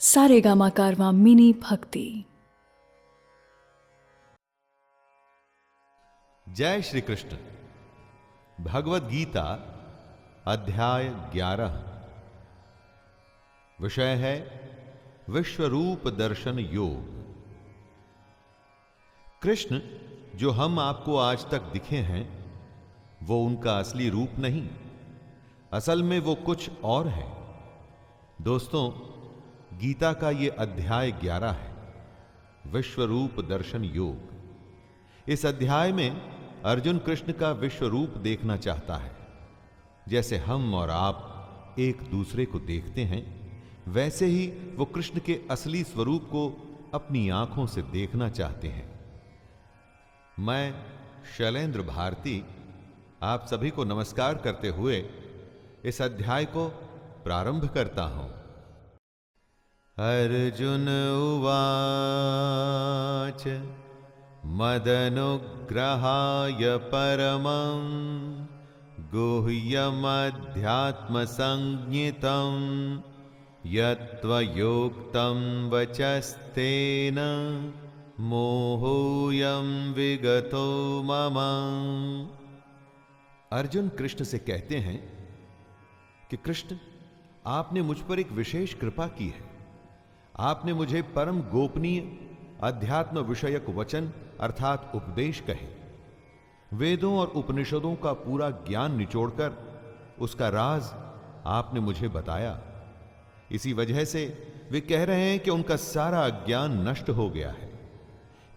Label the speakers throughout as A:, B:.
A: सारेगामा कारवा मिनी भक्ति।
B: जय श्री कृष्ण भगवत गीता अध्याय ग्यारह। विषय है विश्वरूप दर्शन योग। कृष्ण, जो हम आपको आज तक दिखे हैं, वो उनका असली रूप नहीं। असल में वो कुछ और है। दोस्तों गीता का ये अध्याय ग्यारह है। विश्वरूप दर्शन योग। इस अध्याय में अर्जुन कृष्ण का विश्व रूप देखना चाहता है। जैसे हम और आप एक दूसरे को देखते हैं, वैसे ही वो कृष्ण के असली स्वरूप को अपनी आँखों से देखना चाहते हैं। मैं शैलेंद्र भारती, आप सभी को नमस्कार करते हुए इस अध्याय को प्रारंभ करता हूँ। अर्जुन उवाच, मदनुग्रहाय परमं, गुह्यमध्यात्मसंज्ञितं, यत्त्वयोक्तं वचस्तेन मोहोऽयं विगतो मम। अर्जुन कृष्ण से कहते हैं कि कृष्ण, आपने मुझ पर एक विशेष कृपा की है। आपने मुझे परम गोपनीय अध्यात्म विषयक वचन अर्थात उपदेश कहे। वेदों और उपनिषदों का पूरा ज्ञान निचोड़कर उसका राज आपने मुझे बताया। इसी वजह से वे कह रहे हैं कि उनका सारा अज्ञान नष्ट हो गया है।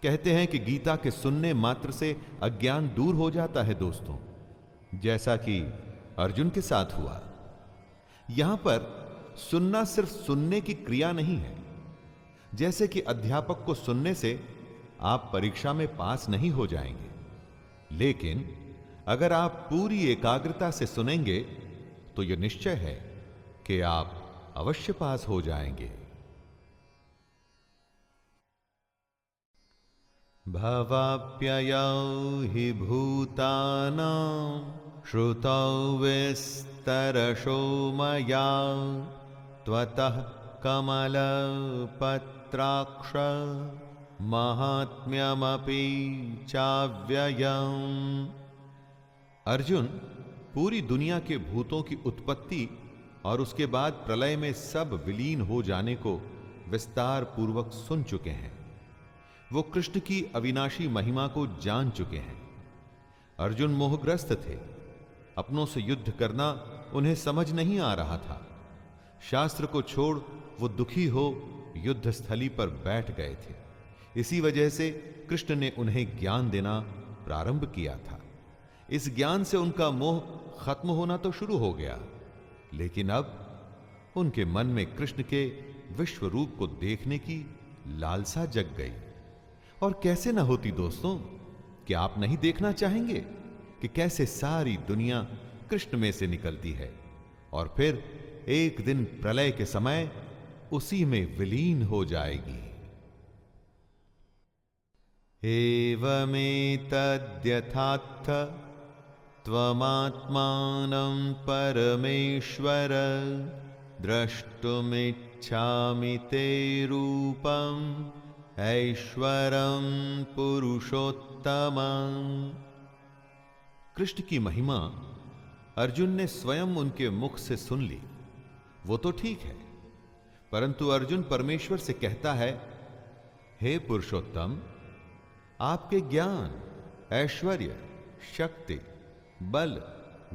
B: कहते हैं कि गीता के सुनने मात्र से अज्ञान दूर हो जाता है दोस्तों, जैसा कि अर्जुन के साथ हुआ। यहाँ पर सुनना सिर्फ़ सुनने की क्रिया नहीं है जैसे कि अध्यापक को सुनने से आप परीक्षा में पास नहीं हो जाएँगे। लेकिन अगर आप पूरी एकाग्रता से सुनेंगे तो यह निश्चय है कि आप अवश्य पास हो जाएँगे। भवाप्ययौ हि भूतानां श्रुतौ विस्तरशो मया त्वतः कमलपत्राक्ष महात्म्यमपि चाव्ययम्। अर्जुन पूरी दुनिया के भूतों की उत्पत्ति और उसके बाद प्रलय में सब विलीन हो जाने को विस्तार पूर्वक सुन चुके हैं। वो कृष्ण की अविनाशी महिमा को जान चुके हैं। अर्जुन मोहग्रस्त थे। अपनों से युद्ध करना उन्हें समझ नहीं आ रहा था। शास्त्र को छोड़ वो दुखी हो युद्ध स्थली पर बैठ गए थे। इसी वजह से कृष्ण ने उन्हें ज्ञान देना प्रारंभ किया था। इस ज्ञान से उनका मोह खत्म होना तो शुरू हो गया, लेकिन अब उनके मन में कृष्ण के विश्व रूप को देखने की लालसा जग गई। और कैसे ना होती दोस्तों कि आप नहीं देखना चाहेंगे कि कैसे सारी दुनिया कृष्ण में से निकलती है? और फिर एक दिन प्रलय के समय उसी में विलीन हो जाएगी। एवमेतद्यथात्थ त्वमात्मानं परमेश्वर, द्रष्टुमिच्छामि ते रूपम् ऐश्वरं पुरुषोत्तम कृष्ण की महिमा अर्जुन ने स्वयं उनके मुख से सुन ली। वो तो ठीक है। परंतु अर्जुन परमेश्वर से कहता है, हे पुरुषोत्तम, आपके ज्ञान, ऐश्वर्य, शक्ति, बल,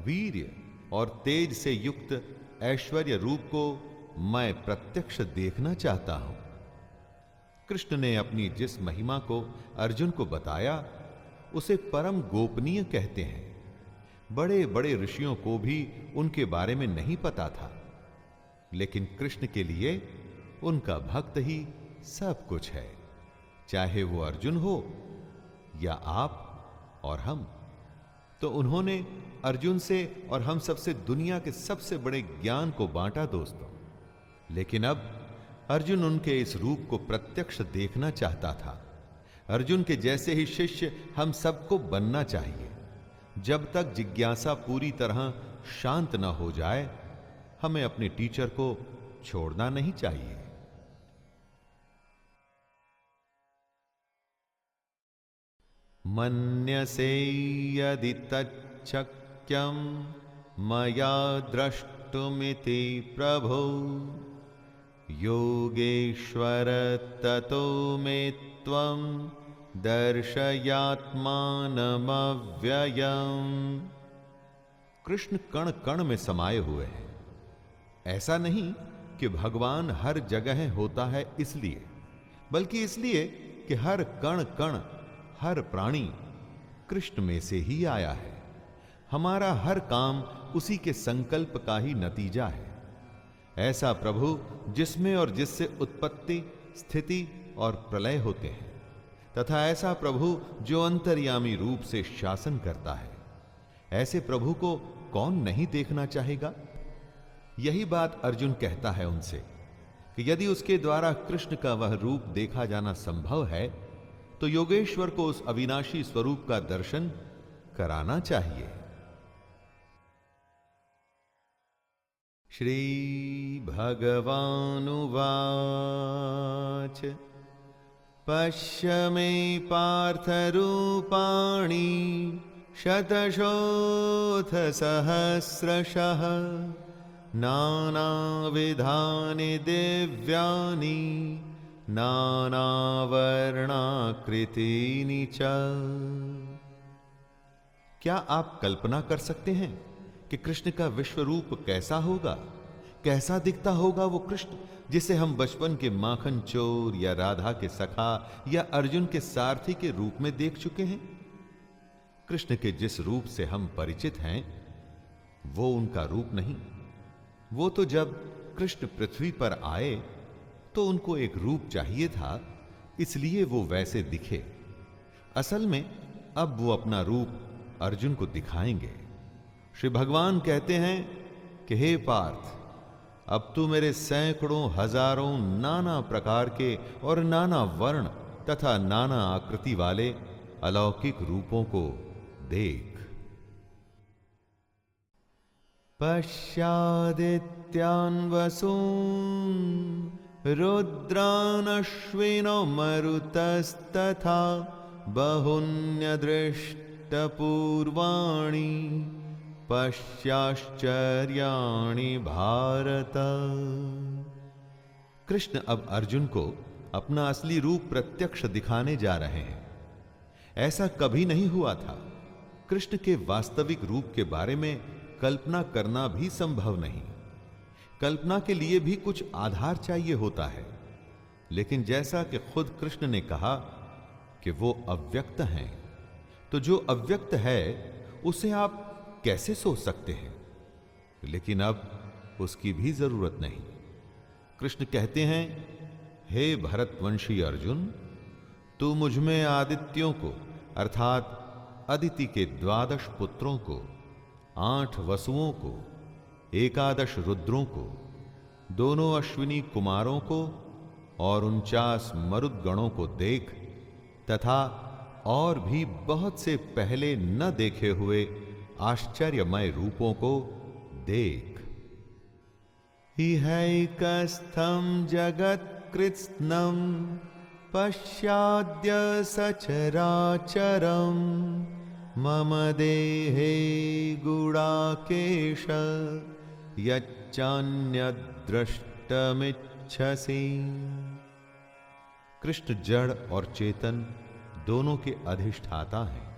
B: वीर्य और तेज से युक्त ऐश्वर्य रूप को मैं प्रत्यक्ष देखना चाहता हूँ। कृष्ण ने अपनी जिस महिमा को अर्जुन को बताया, उसे परम गोपनीय कहते हैं। बड़े बड़े ऋषियों को भी उनके बारे में नहीं पता था। लेकिन कृष्ण के लिए उनका भक्त ही सब कुछ है। चाहे वो अर्जुन हो या आप और हम तो उन्होंने अर्जुन से और हम सबसे दुनिया के सबसे बड़े ज्ञान को बांटा दोस्तों। लेकिन अब अर्जुन उनके इस रूप को प्रत्यक्ष देखना चाहता था। अर्जुन के जैसे ही शिष्य हम सबको बनना चाहिए। जब तक जिज्ञासा पूरी तरह शांत न हो जाए हमें अपने टीचर को छोड़ना नहीं चाहिए। मन्यसे यदि तक्यम मया द्रष्टुमिति प्रभो। योगेश्वर ततो मे त्वं दर्शयात्मानमव्ययम्। कृष्ण कण कण में समाये हुए हैं। ऐसा नहीं कि भगवान हर जगह होता है इसलिए, बल्कि इसलिए कि हर कण कण, हर प्राणी कृष्ण में से ही आया है। हमारा हर काम उसी के संकल्प का ही नतीजा है। ऐसा प्रभु जिसमें और जिससे उत्पत्ति, स्थिति और प्रलय होते हैं, तथा ऐसा प्रभु जो अंतर्यामी रूप से शासन करता है। ऐसे प्रभु को कौन नहीं देखना चाहेगा? यही बात अर्जुन कहता है उनसे कि यदि उसके द्वारा कृष्ण का वह रूप देखा जाना संभव है तो योगेश्वर को उस अविनाशी स्वरूप का दर्शन कराना चाहिए। श्री भगवानुवाच। पश्य मे पार्थरूपाणि शतशोऽथ सहस्रशः। नानाविधानि दिव्यानि, नानावर्णाकृतीनि च। क्या आप कल्पना कर सकते हैं कि कृष्ण का विश्व रूप कैसा होगा? कैसा दिखता होगा वो कृष्ण, जिसे हम बचपन के माखन चोर या राधा के सखा या अर्जुन के सारथी के रूप में देख चुके हैं? कृष्ण के जिस रूप से हम परिचित हैं, वो उनका रूप नहीं। वो तो जब कृष्ण पृथ्वी पर आए तो उनको एक रूप चाहिए था, इसलिए वो वैसे दिखे। असल में, अब वो अपना रूप अर्जुन को दिखाएँगे। श्री भगवान कहते हैं कि, हे पार्थ, अब तू मेरे सैकड़ों, हज़ारों नाना प्रकार के और नाना वर्ण तथा नाना आकृति वाले अलौकिक रूपों को देख। पश्चादित्यान् वसून् रुद्रानश्विनो मरुतस्तथा बहुन्यदृष्टपूर्वाणि पश्चाश्चर्याणि भारत। कृष्ण अब अर्जुन को अपना असली रूप प्रत्यक्ष दिखाने जा रहे हैं। ऐसा कभी नहीं हुआ था। कृष्ण के वास्तविक रूप के बारे में कल्पना करना भी संभव नहीं। कल्पना के लिए भी कुछ आधार चाहिए होता है। लेकिन जैसा कि खुद कृष्ण ने कहा कि वो अव्यक्त हैं तो जो अव्यक्त है, उसे आप कैसे सोच सकते हैं? लेकिन अब उसकी भी ज़रूरत नहीं। कृष्ण कहते हैं, हे भरतवंशी अर्जुन, तू मुझमें आदित्यों को, अर्थात अदिति के द्वादश पुत्रों को आठ वसुओं को, एकादश रुद्रों को, दोनों अश्विनी कुमारों को और उनचास मरुदगणों को देख तथा और भी बहुत से पहले न देखे हुए आश्चर्यमय रूपों को देख। इहैकस्थं जगत्कृत्स्नं पश्चाद्य सचराचरम्। मम देहे गुडाकेश यच्चान्यद्रष्टमिच्छसि। कृष्ण, जड़ और चेतन दोनों के अधिष्ठाता हैं।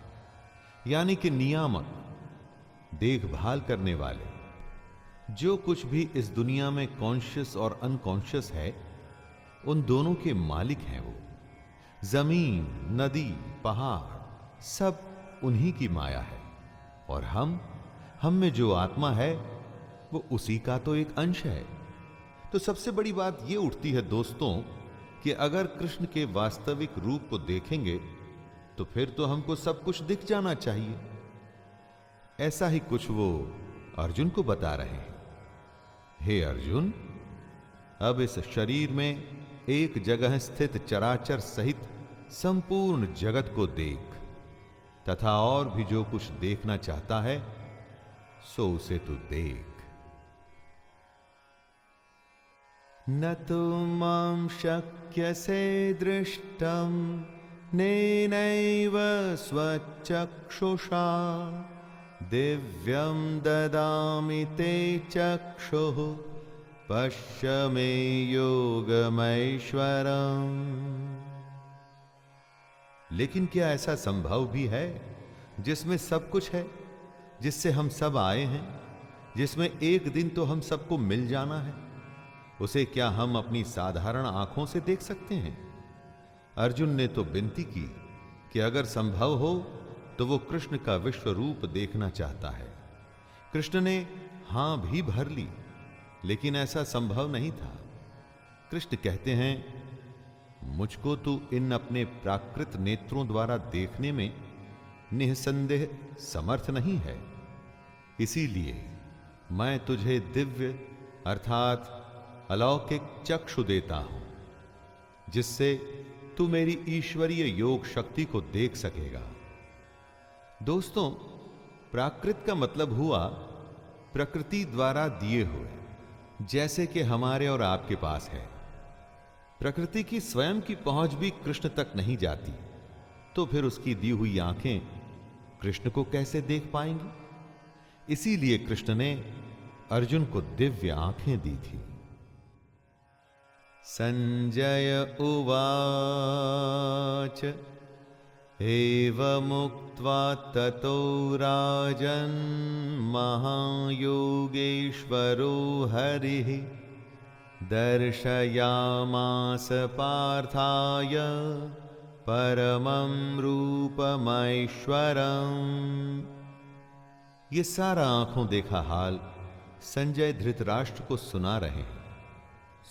B: यानी कि नियामक, देखभाल करने वाले। जो कुछ भी इस दुनिया में कॉन्शियस और अनकॉन्शियस है, उन दोनों के मालिक हैं वो। ज़मीन, नदी, पहाड़, सब उन्हीं की माया है। और हम हम में जो आत्मा है, वो उसी का तो एक अंश है। तो सबसे बड़ी बात ये उठती है दोस्तों कि अगर कृष्ण के वास्तविक रूप को देखेंगे तो फिर तो हमको सब कुछ दिख जाना चाहिए। ऐसा ही कुछ वो अर्जुन को बता रहे हैं। हे अर्जुन, अब इस शरीर में एक जगह स्थित चराचर सहित संपूर्ण जगत को देख। तथा और भी जो कुछ देखना चाहता है, सो उसे तू देख। न तो माम शक्य से दृष्टम नेनैव स्वचक्षुषा। दिव्यं ददामि ते चक्षुः, पश्य मे योगमैश्वरम्। लेकिन क्या ऐसा संभव भी है जिसमें सब कुछ है, जिससे हम सब आए हैं, जिसमें एक दिन तो हम सबको मिल जाना है? उसे क्या हम अपनी साधारण आँखों से देख सकते हैं? अर्जुन ने तो विनती की कि अगर संभव हो तो वो कृष्ण का विश्व रूप देखना चाहता है। कृष्ण ने हाँ भी भर ली, लेकिन ऐसा संभव नहीं था। कृष्ण कहते हैं मुझको तू इन अपने प्राकृत नेत्रों द्वारा देखने में निसंदेह समर्थ नहीं है। इसीलिए मैं तुझे दिव्य अर्थात अलौकिक चक्षु देता हूँ, जिससे तू मेरी ईश्वरीय योग शक्ति को देख सकेगा। दोस्तों, प्राकृत का मतलब हुआ प्रकृति द्वारा दिए हुए, जैसे कि हमारे और आपके पास है। प्रकृति की स्वयं की पहुँच भी कृष्ण तक नहीं जाती। तो फिर उसकी दी हुई आँखें कृष्ण को कैसे देख पाएँगी? इसीलिए कृष्ण ने अर्जुन को दिव्य आँखें दी थी। संजय उवाच, एवमुक्त्वा ततो राजन् महायोगेश्वरो हरिः। दर्शयामास पार्थाय परमं रूपमैश्वरम्। ये सारा आँखों देखा हाल संजय धृतराष्ट्र को सुना रहे हैं।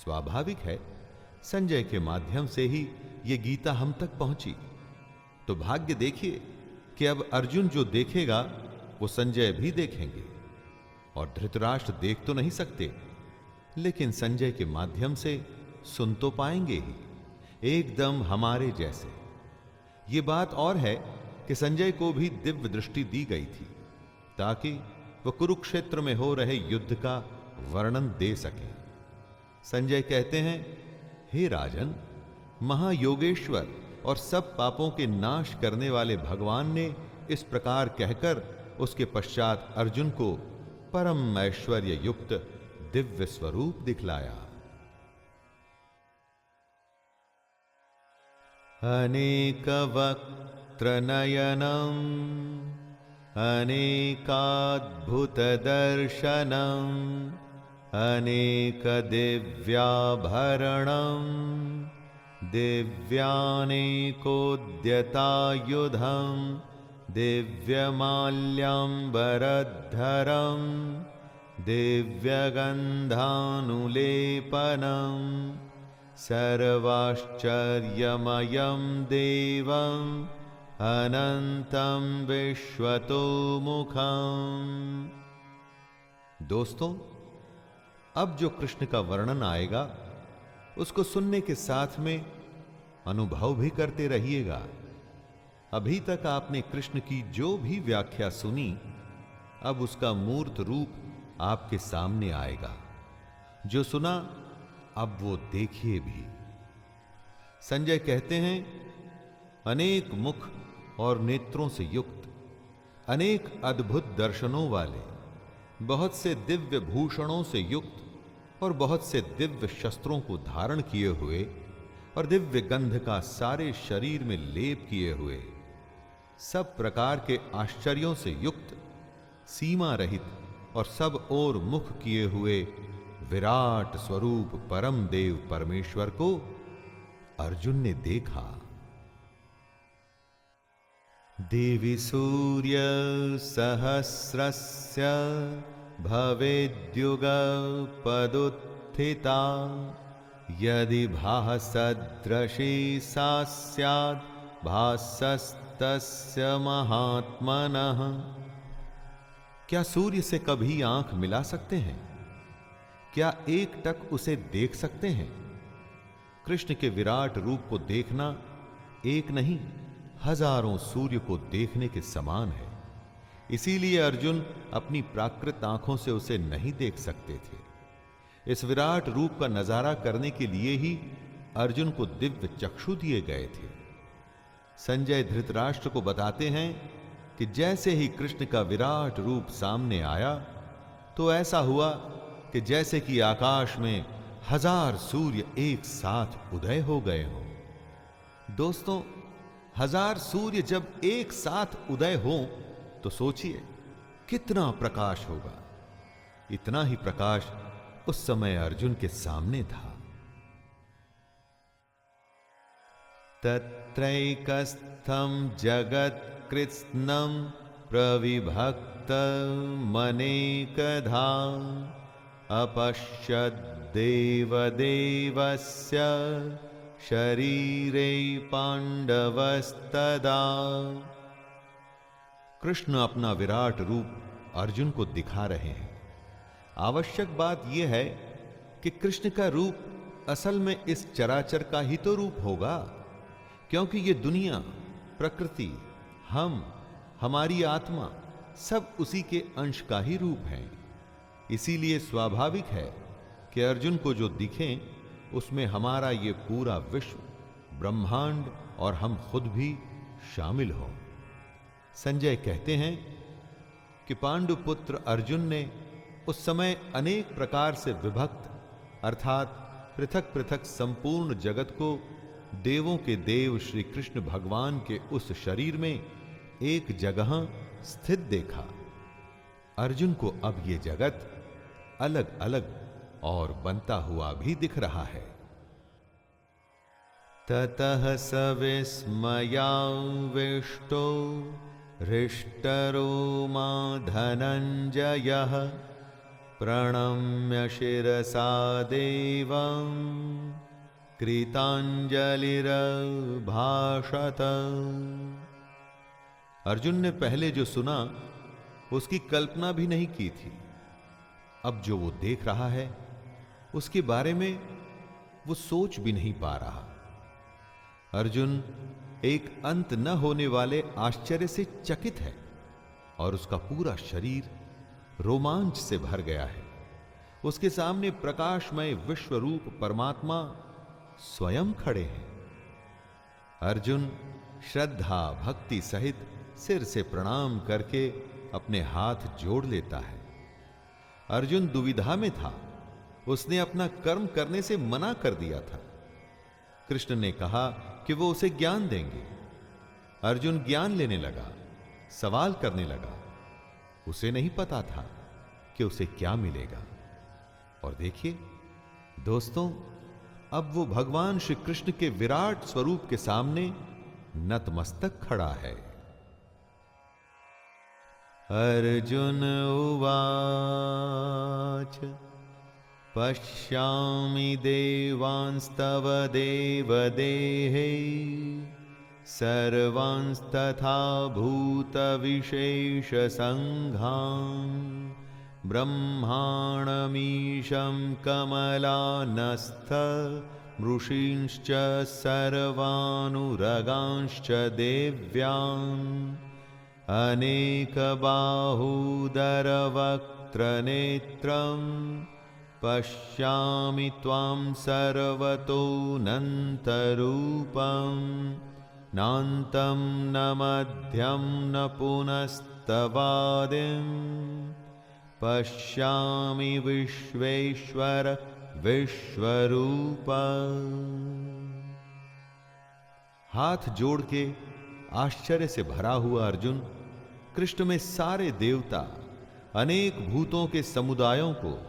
B: स्वाभाविक है, संजय के माध्यम से ही ये गीता हम तक पहुँची। तो भाग्य देखिए कि अब अर्जुन जो देखेगा, वो संजय भी देखेंगे। और धृतराष्ट्र देख तो नहीं सकते। लेकिन संजय के माध्यम से सुन तो पाएँगे ही। एकदम हमारे जैसे। ये बात और है कि संजय को भी दिव्य दृष्टि दी गई थी, ताकि वह कुरुक्षेत्र में हो रहे युद्ध का वर्णन दे सके। संजय कहते हैं, हे राजन, महायोगेश्वर और सब पापों के नाश करने वाले भगवान ने इस प्रकार कहकर उसके पश्चात अर्जुन को परम ऐश्वर्य युक्त दिव्य स्वरूप दिखलाया। अनेक वक्त्र नयनम अनेकाद्भुत दर्शनम अनेक दिव्याभरणम दिव्यानेकोद्यतायुधम दिव्यमाल्यम्बरद्धरम् दिव्यगन्धानुलेपनम् सर्वाश्चर्यमयं देवम् अनन्तं विश्वतोमुखम्। दोस्तों, अब जो कृष्ण का वर्णन आएगा, उसको सुनने के साथ में अनुभव भी करते रहिएगा। अभी तक आपने कृष्ण की जो भी व्याख्या सुनी, अब उसका मूर्त रूप आपके सामने आएगा। जो सुना, अब वो देखिए भी। संजय कहते हैं, अनेक मुख और नेत्रों से युक्त, अनेक अद्भुत दर्शनों वाले, बहुत से दिव्य भूषणों से युक्त और बहुत से दिव्य शस्त्रों को धारण किए हुए और दिव्य गंध का सारे शरीर में लेप किए हुए, सब प्रकार के आश्चर्यों से युक्त, सीमा रहित और सब ओर मुख किए हुए विराट स्वरूप परम देव परमेश्वर को अर्जुन ने देखा। देवी सूर्य सहस्रस्य भवेद्युग पदुत्थिता, यदि भासदृशी सा स्यात् भासस्तस्य महात्मनः। क्या सूर्य से कभी आँख मिला सकते हैं? क्या एक टक उसे देख सकते हैं? कृष्ण के विराट रूप को देखना एक नहीं, हज़ारों सूर्य को देखने के समान है। इसीलिए अर्जुन अपनी प्राकृत आँखों से उसे नहीं देख सकते थे। इस विराट रूप का नज़ारा करने के लिए ही अर्जुन को दिव्य चक्षु दिए गए थे। संजय धृतराष्ट्र को बताते हैं कि जैसे ही कृष्ण का विराट रूप सामने आया तो ऐसा हुआ कि जैसे कि आकाश में हज़ार सूर्य एक साथ उदय हो गए हों। दोस्तों, हज़ार सूर्य जब एक साथ उदय हो तो सोचिए कितना प्रकाश होगा। इतना ही प्रकाश उस समय अर्जुन के सामने था। तत्रैकस्थं जगत्कृत्स्नं प्रविभक्तमनेकधा अपश्यद्देवदेवस्य शरीरे पांडवस्तदा कृष्ण अपना विराट रूप अर्जुन को दिखा रहे हैं। आवश्यक बात यह है कि कृष्ण का रूप असल में इस चराचर का ही तो रूप होगा, क्योंकि ये दुनिया, प्रकृति हम, हमारी आत्मा, सब उसी के अंश का ही रूप है। इसीलिए स्वाभाविक है कि अर्जुन को जो दिखे, उसमें हमारा ये पूरा विश्व, ब्रह्मांड और हम खुद भी शामिल हो। संजय कहते हैं कि पांडुपुत्र अर्जुन ने उस समय अनेक प्रकार से विभक्त, अर्थात पृथक पृथक संपूर्ण जगत को देवों के देव श्री कृष्ण भगवान के उस शरीर में एक जगह स्थित देखा। अर्जुन को अब ये जगत अलग अलग और बनता हुआ भी दिख रहा है। ततः स विस्मयाविष्टो हृष्टरो मा धनञ्जयः प्रणम्य शिरसा देवम् कृतांजलिभाषत अर्जुन ने पहले जो सुना, उसकी कल्पना भी नहीं की थी। अब जो वो देख रहा है, उसके बारे में वो सोच भी नहीं पा रहा। अर्जुन एक अंत न होने वाले आश्चर्य से चकित है और उसका पूरा शरीर रोमांच से भर गया है। उसके सामने प्रकाशमय विश्व रूप परमात्मा स्वयं खड़े हैं। अर्जुन श्रद्धा, भक्ति सहित सिर से प्रणाम करके अपने हाथ जोड़ लेता है। अर्जुन दुविधा में था। उसने अपना कर्म करने से मना कर दिया था। कृष्ण ने कहा कि वो उसे ज्ञान देंगे। अर्जुन ज्ञान लेने लगा, सवाल करने लगा। उसे नहीं पता था कि उसे क्या मिलेगा। और देखिए, दोस्तों, अब वो भगवान श्री कृष्ण के विराट स्वरूप के सामने नतमस्तक खड़ा है। अर्जुन उवाच पश्यामि देवांस्तव देवदेहे सर्वांस्तथा भूतविशेषसङ्घान् ब्रह्माणमीशं कमलानस्थ ऋषींश्च सर्वानुरगांश्च देव्यान् अनेकबाहूदरवक्त्रनेत्रम् पश्यामि त्वां सर्वतोऽनन्तरूपम् नान्तं न मध्यं न पुनस्तवादिम् पश्यामि विश्वेश्वर विश्वरूप हाथ जोड़ के आश्चर्य से भरा हुआ अर्जुन कृष्ण में सारे देवता, अनेक भूतों के समुदायों को,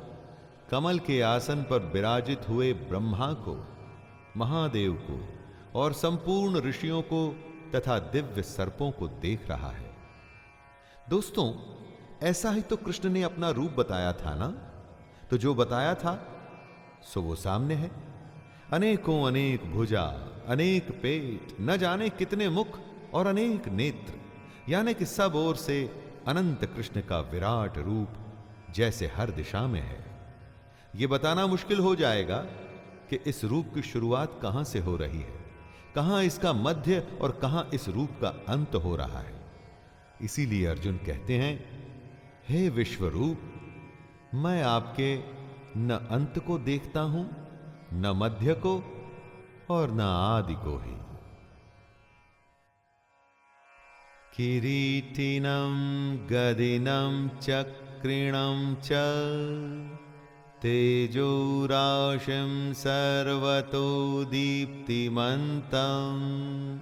B: कमल के आसन पर विराजित हुए ब्रह्मा को, महादेव को और संपूर्ण ऋषियों को तथा दिव्य सर्पों को देख रहा है। दोस्तों, ऐसा ही तो कृष्ण ने अपना रूप बताया था ना? तो जो बताया था, सो वो सामने है। अनेकों अनेक भुजा, अनेक पेट, न जाने कितने मुख और अनेक नेत्र। यानी कि सब ओर से अनंत कृष्ण का विराट रूप जैसे हर दिशा में है। यह बताना मुश्किल हो जाएगा कि इस रूप की शुरुआत कहाँ से हो रही है, कहाँ इसका मध्य और कहाँ इस रूप का अंत हो रहा है। इसीलिए अर्जुन कहते हैं, हे विश्व रूप मैं आपके न अंत को देखता हूँ, न मध्य को और न आदि को ही। किरीटिनं, गदिनं, चक्रिणं च तेजोराशिं सर्वतो दीप्तिमन्तम्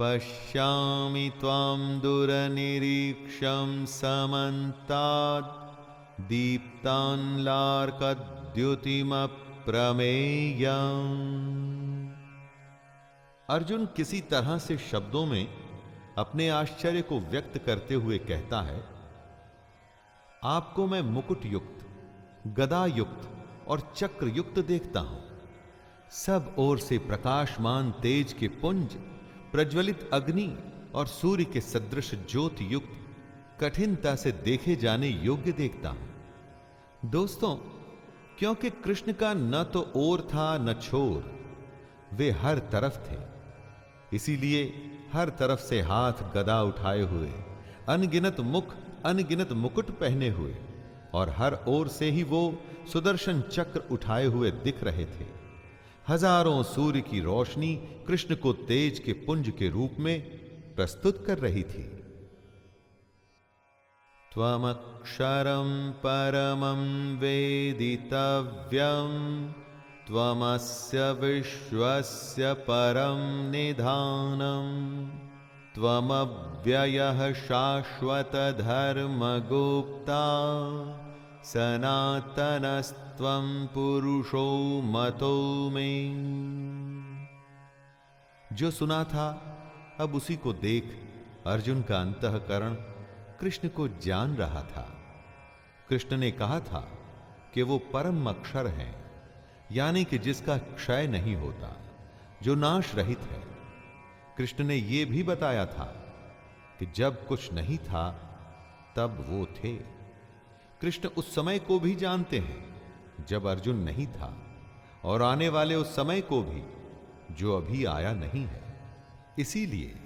B: पश्यामि त्वां दुरनिरीक्षं समन्तात् दीप्तान्लार्कद्युतिमप्रमेयम् अर्जुन किसी तरह से शब्दों में अपने आश्चर्य को व्यक्त करते हुए कहता है, आपको मैं मुकुट युक्त गदा युक्त और चक्र युक्त देखता हूँ। सब ओर से प्रकाशमान तेज के पुंज, प्रज्वलित अग्नि और सूर्य के सदृश ज्योत युक्त कठिनता से देखे जाने योग्य देखता हूँ। दोस्तों, क्योंकि कृष्ण का न तो ओर था न छोर, वे हर तरफ़ थे। इसीलिए हर तरफ़ से हाथ गदा उठाए हुए, अनगिनत मुख, अनगिनत मुकुट पहने हुए, और हर ओर से ही वो सुदर्शन चक्र उठाए हुए दिख रहे थे। हज़ारों सूर्य की रोशनी कृष्ण को तेज के पुंज के रूप में प्रस्तुत कर रही थी। त्वमक्षरं परमं वेदितव्यं त्वमस्य विश्वस्य परं निधानम् त्वमव्ययः शाश्वतधर्मगुप्ता, सनातनस्त्वं पुरुषो मतो मे। जो सुना था, अब उसी को देख अर्जुन का अंतकरण कृष्ण को जान रहा था। कृष्ण ने कहा था कि वो परम अक्षर है। यानी कि जिसका क्षय नहीं होता, जो नाश रहित है। कृष्ण ने यह भी बताया था कि जब कुछ नहीं था, तब वो थे। कृष्ण उस समय को भी जानते हैं, जब अर्जुन नहीं था, और आने वाले उस समय को भी, जो अभी आया नहीं है। इसीलिए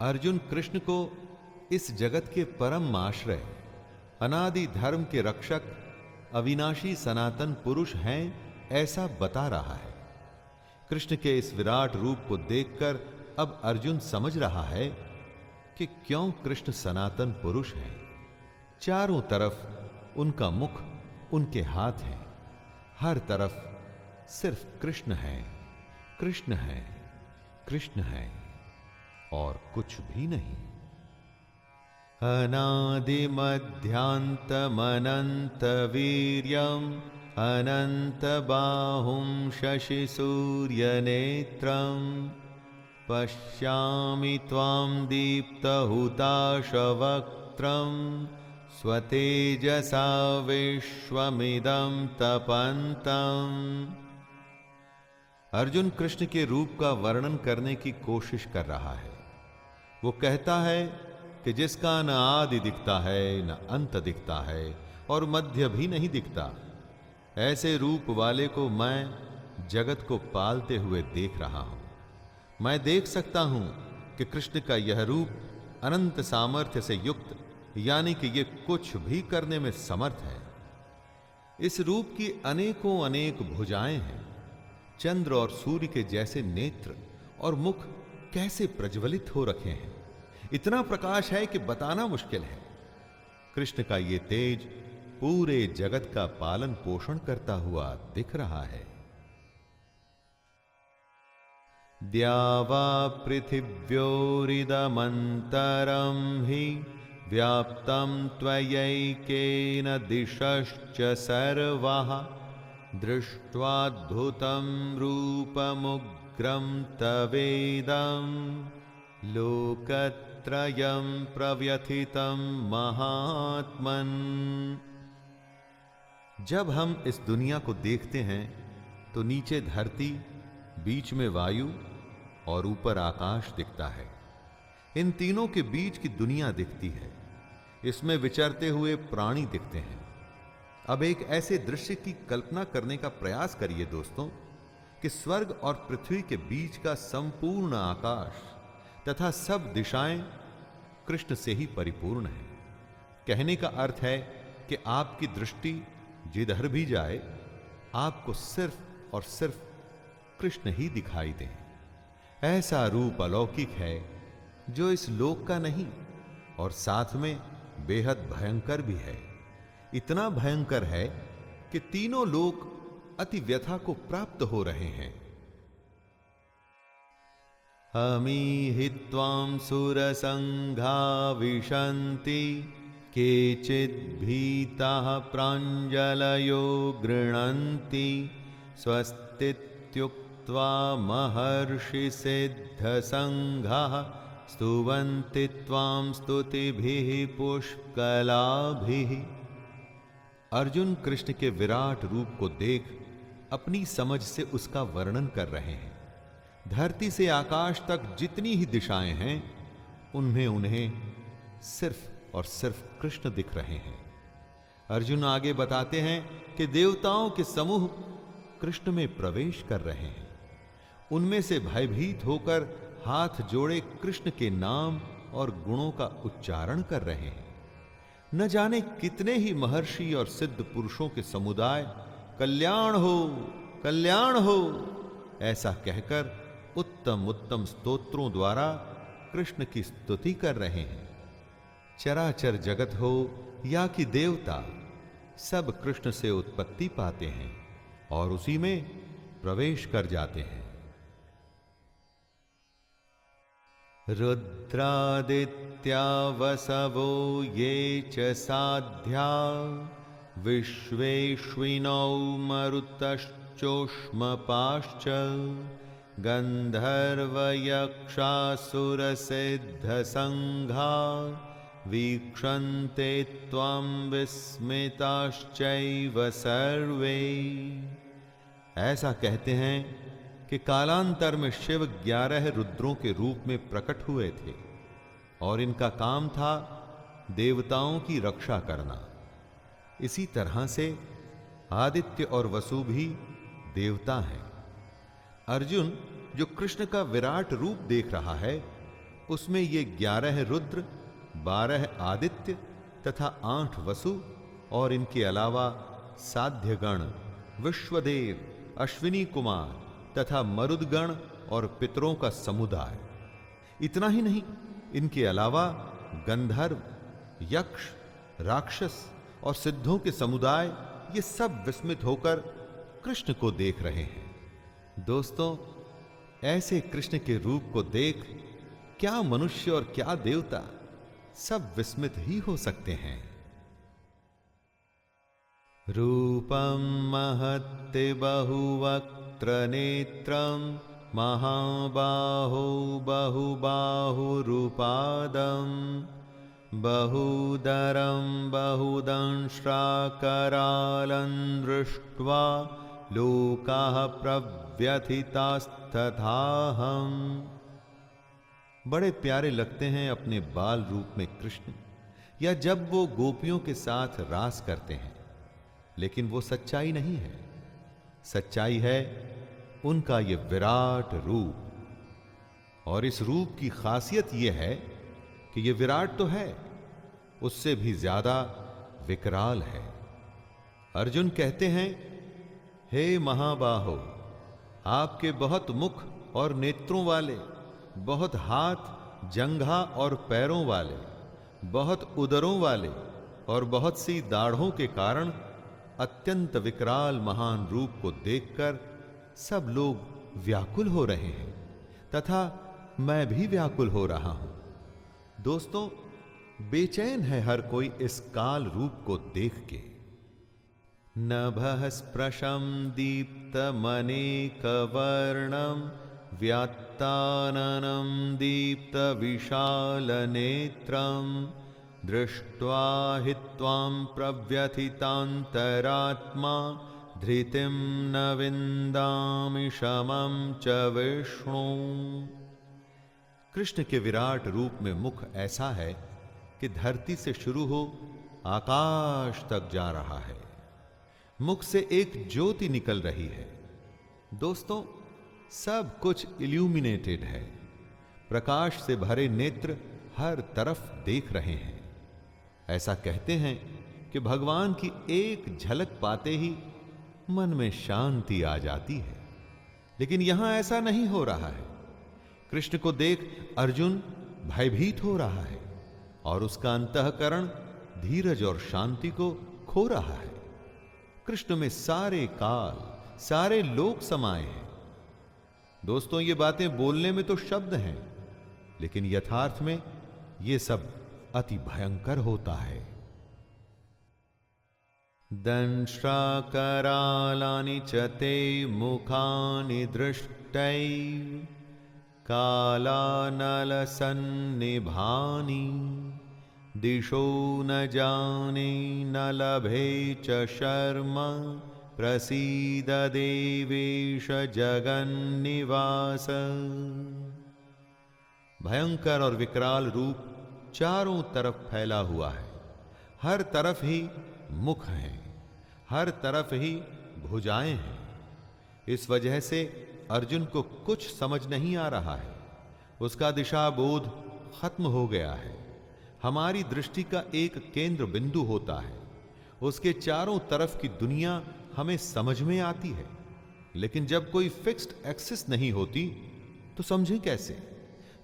B: अर्जुन कृष्ण को इस जगत के परम आश्रय, अनादि धर्म के रक्षक, अविनाशी सनातन पुरुष हैं ऐसा बता रहा है। कृष्ण के इस विराट रूप को देखकर अब अर्जुन समझ रहा है कि क्यों कृष्ण सनातन पुरुष हैं। चारों तरफ़ उनका मुख उनके हाथ हैं। हर तरफ़ सिर्फ़ कृष्ण है। कृष्ण है। कृष्ण है। और कुछ भी नहीं। अनादिमध्यान्तमनन्तवीर्यम् अनन्तबाहुं शशिसूर्यनेत्रम् पश्यामि त्वां दीप्तहुताशवक्त्रं स्वतेजसा विश्वमिदं तपन्तम् अर्जुन कृष्ण के रूप का वर्णन करने की कोशिश कर रहा है। वो कहता है कि जिसका न आदि दिखता है, न अंत दिखता है और मध्य भी नहीं दिखता। ऐसे रूप वाले को मैं जगत को पालते हुए देख रहा हूँ। मैं देख सकता हूँ कि कृष्ण का यह रूप अनंत सामर्थ्य से युक्त, यानी कि यह कुछ भी करने में समर्थ है। इस रूप की अनेकों अनेक भुजाएँ हैं, चंद्र और सूर्य के जैसे नेत्र और मुख कैसे प्रज्वलित हो रखे हैं। इतना प्रकाश है कि बताना मुश्किल है। कृष्ण का ये तेज पूरे जगत का पालन पोषण करता हुआ दिख रहा है। द्यावा पृथिव्योरिदमन्तरं हि व्याप्तं त्वयैकेन दिशश्च सर्वः। दृष्ट्वाद्भुतं रूपमुग्रं तवेदं। लोकत्रयं प्रव्यथितं महात्मन्। जब हम इस दुनिया को देखते हैं तो नीचे धरती, बीच में वायु और ऊपर आकाश दिखता है। इन तीनों के बीच की दुनिया दिखती है। इसमें विचरते हुए प्राणी दिखते हैं। अब एक ऐसे दृश्य की कल्पना करने का प्रयास करिए दोस्तों, कि स्वर्ग और पृथ्वी के बीच का संपूर्ण आकाश तथा सब दिशाएँ कृष्ण से ही परिपूर्ण है। कहने का अर्थ है कि आपकी दृष्टि जिधर भी जाए, आपको सिर्फ़ और सिर्फ़ कृष्ण ही दिखाई दें। ऐसा रूप अलौकिक है जो इस लोक का नहीं, और साथ में बेहद भयंकर भी है। इतना भयंकर है कि तीनों लोग अति व्यथा को प्राप्त हो रहे हैं। हमी त्वां सुरसंघा विशन्ति केचिद्भीताः प्राञ्जलयो गृह्णन्ति, स्वस्तित्युक्त्वा महर्षिसिद्धसङ्घाः स्तुवन्ति त्वां स्तुतिभिः पुष्कलाभिः। अर्जुन कृष्ण के विराट रूप को देख अपनी समझ से उसका वर्णन कर रहे हैं। धरती से आकाश तक जितनी ही दिशाएँ हैं, उनमें उन्हें सिर्फ़ और सिर्फ़ कृष्ण दिख रहे हैं। अर्जुन आगे बताते हैं कि देवताओं के समूह कृष्ण में प्रवेश कर रहे हैं। उनमें से भयभीत होकर हाथ जोड़े कृष्ण के नाम और गुणों का उच्चारण कर रहे हैं। न जाने कितने ही महर्षि और सिद्ध पुरुषों के समुदाय, कल्याण हो कल्याण हो, ऐसा कहकर उत्तम उत्तम स्तोत्रों द्वारा कृष्ण की स्तुति कर रहे हैं। चराचर जगत हो या कि देवता, सब कृष्ण से उत्पत्ति पाते हैं और उसी में प्रवेश कर जाते हैं। रुद्रादित्या वसवो ये च साध्या विश्वेश्विनौ मरुतश्चोष्मपाश्च, गन्धर्वयक्षासुरसिद्धसङ्घा। वीक्षन्ते त्वां विस्मिताश्चैव सर्वे। ऐसा कहते हैं कि कालांतर में शिव ग्यारह रुद्रों के रूप में प्रकट हुए थे और इनका काम था देवताओं की रक्षा करना। इसी तरह से आदित्य और वसु भी देवता हैं। अर्जुन, जो कृष्ण का विराट रूप देख रहा है, उसमें ये ग्यारह रुद्र बारह आदित्य तथा आठ वसु और इनके अलावा साध्यगण, विश्वदेव, अश्विनी कुमार तथा मरुदगण और पितरों का समुदाय। इतना ही नहीं, इनके अलावा गंधर्व, यक्ष, राक्षस और सिद्धों के समुदाय ये सब विस्मित होकर कृष्ण को देख रहे हैं। दोस्तों, ऐसे कृष्ण के रूप को देख क्या मनुष्य और क्या देवता सब विस्मित ही हो सकते हैं। रूपम महत्ते बहुवक्त्र नेत्रम महाबाहो बहुबाहुरूपादम बहुदरं बहुदंश्राकरालं दृष्ट्वा लोकाः प्रव्यथितास्तथाहम्। बड़े प्यारे लगते हैं अपने बाल रूप में कृष्ण, या जब वो गोपियों के साथ रास करते हैं। लेकिन वो सच्चाई नहीं है। सच्चाई है उनका ये विराट रूप। और इस रूप की खासियत यह है कि ये विराट तो है, उससे भी ज़्यादा विकराल है। अर्जुन कहते हैं, हे महाबाहो, आपके बहुत मुख और नेत्रों वाले बहुत हाथ, जंघा और पैरों वाले, बहुत उदरों वाले और बहुत सी दाढ़ों के कारण अत्यंत विकराल महान रूप को देखकर सब लोग व्याकुल हो रहे हैं तथा मैं भी व्याकुल हो रहा हूँ। दोस्तों, बेचैन है हर कोई इस काल रूप को देख के। नभ स्प्रशम दीप्त मने कवर्णम व्यात्ताननं दीप्त विशाल नेत्रम दृष्ट्वा हि त्वां प्रव्यथितान्तरात्मा धृतिं न विन्दामि शमं च विष्णु। कृष्ण के विराट रूप में मुख ऐसा है कि धरती से शुरू हो आकाश तक जा रहा है। मुख से एक ज्योति निकल रही है। दोस्तों सब कुछ इल्यूमिनेटेड है। प्रकाश से भरे नेत्र हर तरफ़ देख रहे हैं। ऐसा कहते हैं कि भगवान की एक झलक पाते ही मन में शांति आ जाती है। लेकिन यहाँ ऐसा नहीं हो रहा है। कृष्ण को देख अर्जुन भयभीत हो रहा है और उसका अंतकरण धीरज और शांति को खो रहा है। कृष्ण में सारे काल, सारे लोक समाये हैं। दोस्तों, ये बातें बोलने में तो शब्द हैं, लेकिन यथार्थ में ये सब अति भयंकर होता है। दंश्राकरालानि च ते मुखानि दृष्टैव कालानलसन्निभानि, दिशो न जाने न लभे च शर्म। प्रसीद देवेश जगन्निवास। भयंकर और विकराल रूप चारों तरफ़ फैला हुआ है। हर तरफ़ ही मुख हैं, हर तरफ़ ही भुजाएँ हैं। इस वजह से अर्जुन को कुछ समझ नहीं आ रहा है। उसका दिशा बोध खत्म हो गया है। हमारी दृष्टि का एक केंद्र बिंदु होता है। उसके चारों तरफ़ की दुनिया हमें समझ में आती है। लेकिन जब कोई फिक्स्ड एक्सिस नहीं होती तो समझें कैसे?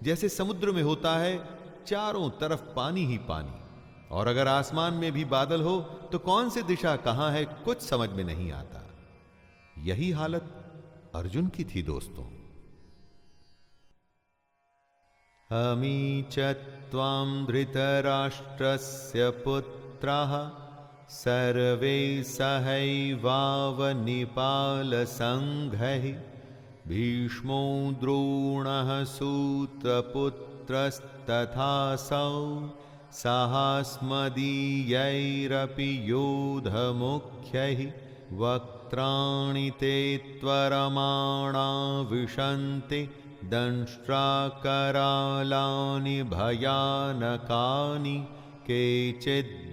B: जैसे समुद्र में होता है, चारों तरफ़ पानी ही पानी। और अगर आसमान में भी बादल हो तो कौन सी दिशा कहाँ है कुछ समझ में नहीं आता। यही हालत अर्जुन की थी, दोस्तों। अमी च त्वां धृतराष्ट्रस्य पुत्राः सर्वे सहैवावनिपालसङ्घैः भीष्मो द्रोणः सूत्रपुत्रस्तथासौ साहस्मदीयैरपि योधमुख्यैः वक्त्राणि ते त्वरमाणा विशन्ति दंष्ट्राकरालानि भयानकानि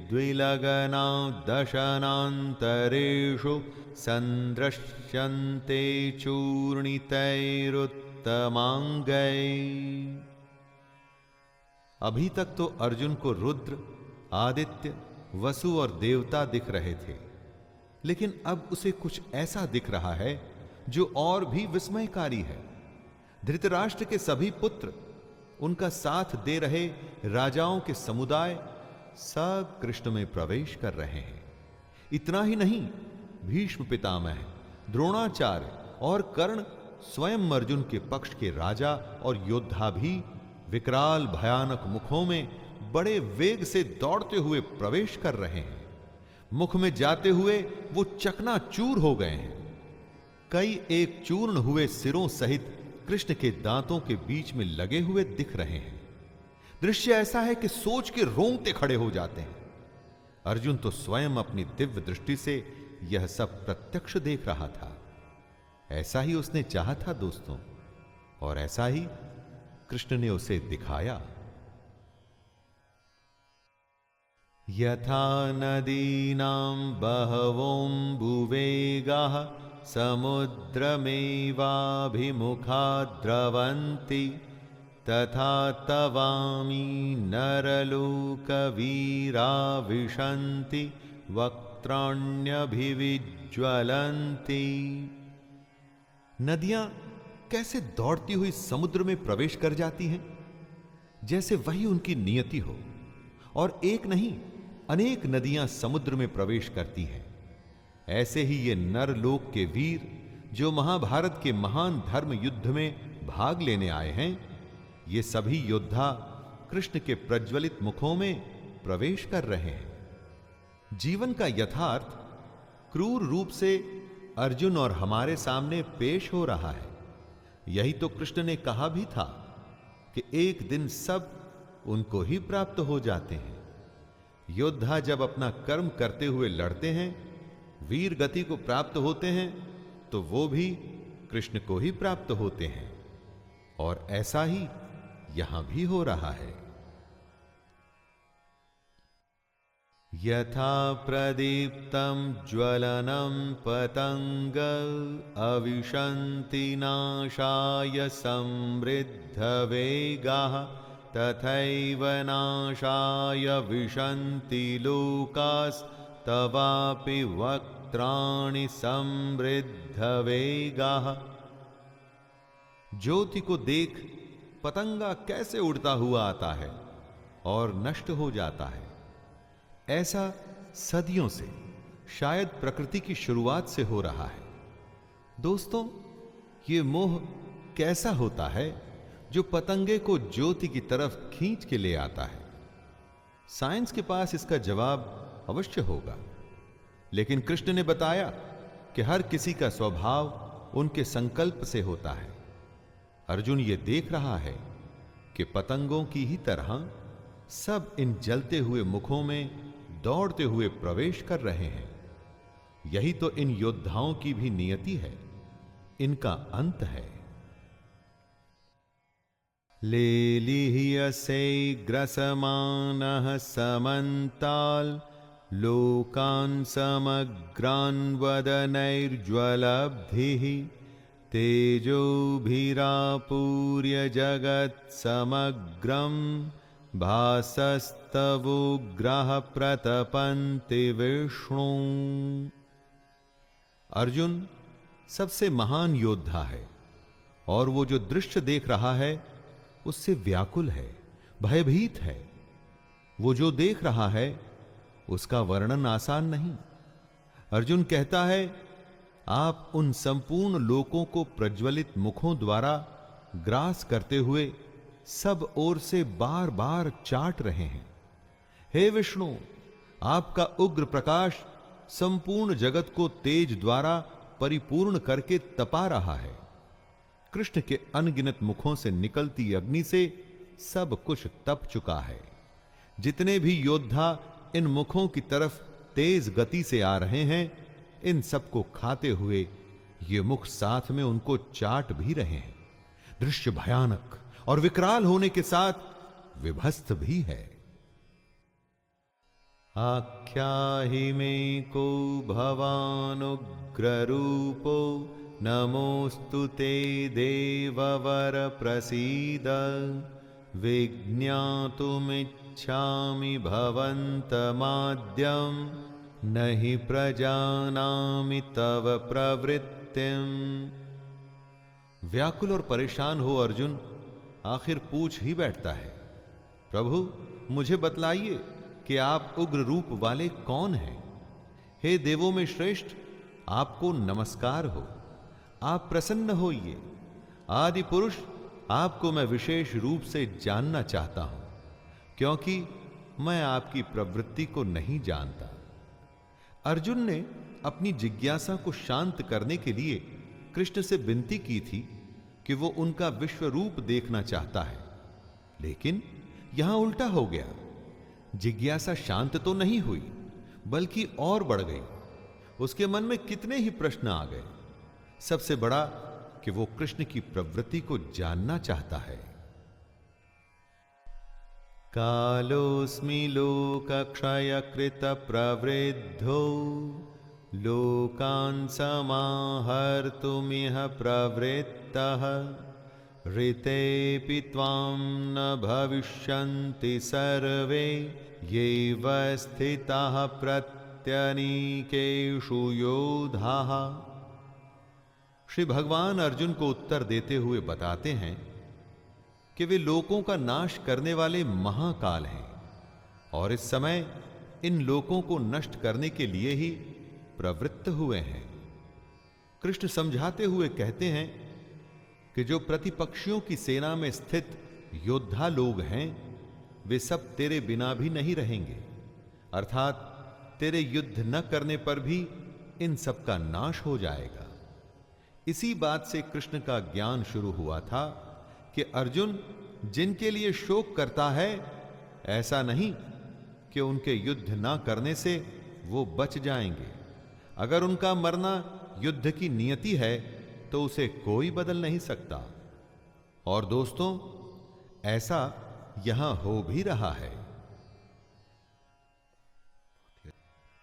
B: केचिद्विलगना दशनान्तरेषु सन्दृश्यन्ते चूर्णितैरुत्तमाङ्गै। अभी तक तो अर्जुन को रुद्र, आदित्य, वसु और देवता दिख रहे थे। लेकिन अब उसे कुछ ऐसा दिख रहा है जो और भी विस्मयकारी है। धृतराष्ट्र के सभी पुत्र उनका साथ दे रहे राजाओं के समुदाय सब कृष्ण में प्रवेश कर रहे हैं। इतना ही नहीं, भीष्म पितामह, द्रोणाचार्य और कर्ण स्वयं अर्जुन के पक्ष के राजा और योद्धा भी विकराल भयानक मुखों में बड़े वेग से दौड़ते हुए प्रवेश कर रहे हैं। मुख में जाते हुए वो चकना चूर हो गए हैं। कई एक चूर्ण हुए सिरों सहित कृष्ण के दांतों के बीच में लगे हुए दिख रहे हैं। दृश्य ऐसा है कि सोच के रोंगटे खड़े हो जाते हैं। अर्जुन तो स्वयं अपनी दिव्य दृष्टि से यह सब प्रत्यक्ष देख रहा था। ऐसा ही उसने चाहा था दोस्तों, और ऐसा ही कृष्ण ने उसे दिखाया। यथा नदीनां बहवोऽम्बुवेगाः समुद्रमेवाभिमुखा द्रवन्ति। तथा तवामी नरलोकवीरा विशन्ति वक्त्राण्यभिविज्वलन्ति नदियाँ कैसे दौड़ती हुई समुद्र में प्रवेश कर जाती हैं? जैसे वही उनकी नियति हो, और एक नहीं, अनेक नदियाँ समुद्र में प्रवेश करती हैं। ऐसे ही ये नरलोक के वीर, जो महाभारत के महान धर्म युद्ध में भाग लेने आए हैं ये सभी योद्धा कृष्ण के प्रज्वलित मुखों में प्रवेश कर रहे हैं। जीवन का यथार्थ क्रूर रूप से अर्जुन और हमारे सामने पेश हो रहा है। यही तो कृष्ण ने कहा भी था कि एक दिन सब उनको ही प्राप्त हो जाते हैं। योद्धा जब अपना कर्म करते हुए लड़ते हैं, वीर गति को प्राप्त होते हैं तो वो भी कृष्ण को ही प्राप्त होते हैं। और ऐसा ही यहाँ भी हो रहा है। यथा प्रदीप्तं ज्वलनं पतङ्ग अविशन्ति नाशाय समृद्धवेगाः तथैव नाशाय विशन्ति लोकास्तवापि वक्त्राणि समृद्धवेगाः। ज्योति को देख पतंगा कैसे उड़ता हुआ आता है और नष्ट हो जाता है। ऐसा सदियों से, शायद प्रकृति की शुरुआत से हो रहा है। दोस्तों, ये मोह कैसा होता है जो पतंगे को ज्योति की तरफ़ खींच के ले आता है? साइंस के पास इसका जवाब अवश्य होगा। लेकिन कृष्ण ने बताया कि हर किसी का स्वभाव उनके संकल्प से होता है। अर्जुन ये देख रहा है कि पतंगों की ही तरह सब इन जलते हुए मुखों में दौड़ते हुए प्रवेश कर रहे हैं। यही तो इन योद्धाओं की भी नियति है। इनका अंत है। ले लेलिह्यसे ग्रसमानः समन्ताल्, लोकान् समग्रान् वदनैर्ज्वलब्धिः तेजोभिरापूर्य जगत्समग्रम् भासस्तवोग्रह प्रतपन्ति विष्णु अर्जुन सबसे महान योद्धा है और वो जो दृश्य देख रहा है, उससे व्याकुल है, भयभीत है। वो जो देख रहा है, उसका वर्णन आसान नहीं। अर्जुन कहता है आप उन संपूर्ण लोकों को प्रज्वलित मुखों द्वारा ग्रास करते हुए सब ओर से बार बार चाट रहे हैं। हे विष्णु, आपका उग्र प्रकाश संपूर्ण जगत को तेज द्वारा परिपूर्ण करके तपा रहा है। कृष्ण के अनगिनत मुखों से निकलती अग्नि से सब कुछ तप चुका है। जितने भी योद्धा इन मुखों की तरफ़ तेज गति से आ रहे हैं इन सबको खाते हुए ये मुख साथ में उनको चाट भी रहे हैं। दृश्य भयानक और विकराल होने के साथ विभस्त भी है। आख्या ही में को भवानुग्र रूपो नमोस्तु ते देववर प्रसीद। विज्ञातुमिच्छामि भवन्तमाद्यं न हि प्रजानामि तव प्रवृत्तिम। व्याकुल और परेशान हो अर्जुन, आखिर पूछ ही बैठता है, प्रभु, मुझे बतलाइए कि आप उग्र रूप वाले कौन हैं? हे देवों में श्रेष्ठ, आपको नमस्कार हो, आप प्रसन्न होइए। आदि पुरुष, आपको मैं विशेष रूप से जानना चाहता हूँ, क्योंकि मैं आपकी प्रवृत्ति को नहीं जानता। अर्जुन ने अपनी जिज्ञासा को शांत करने के लिए कृष्ण से विनती की थी कि वो उनका विश्व रूप देखना चाहता है। लेकिन यहाँ उल्टा हो गया। जिज्ञासा शांत तो नहीं हुई, बल्कि और बढ़ गई। उसके मन में कितने ही प्रश्न आ गए। सबसे बड़ा कि वो कृष्ण की प्रवृत्ति को जानना चाहता है। कालोस्मि लोक क्षय कृत प्रवृद्धो लोकान् समाहर्तुमिह प्रवृत्तः। ऋतेऽपि त्वां न भविष्यन्ति सर्वे। येव स्थिताः प्रत्यनीकेषु योधाः। श्री भगवान अर्जुन को उत्तर देते हुए बताते हैं कि वे लोकों का नाश करने वाले महाकाल हैं और इस समय इन लोकों को नष्ट करने के लिए ही प्रवृत्त हुए हैं। कृष्ण समझाते हुए कहते हैं कि जो प्रतिपक्षियों की सेना में स्थित योद्धा लोग हैं, वे सब तेरे बिना भी नहीं रहेंगे। अर्थात तेरे युद्ध न करने पर भी इन सब का नाश हो जाएगा। इसी बात से कृष्ण का ज्ञान शुरू हुआ था कि अर्जुन, जिनके लिए शोक करता है, ऐसा नहीं कि उनके युद्ध ना करने से वो बच जाएँगे। अगर उनका मरना युद्ध की नियति है तो उसे कोई बदल नहीं सकता। और दोस्तों, ऐसा यहाँ हो भी रहा है।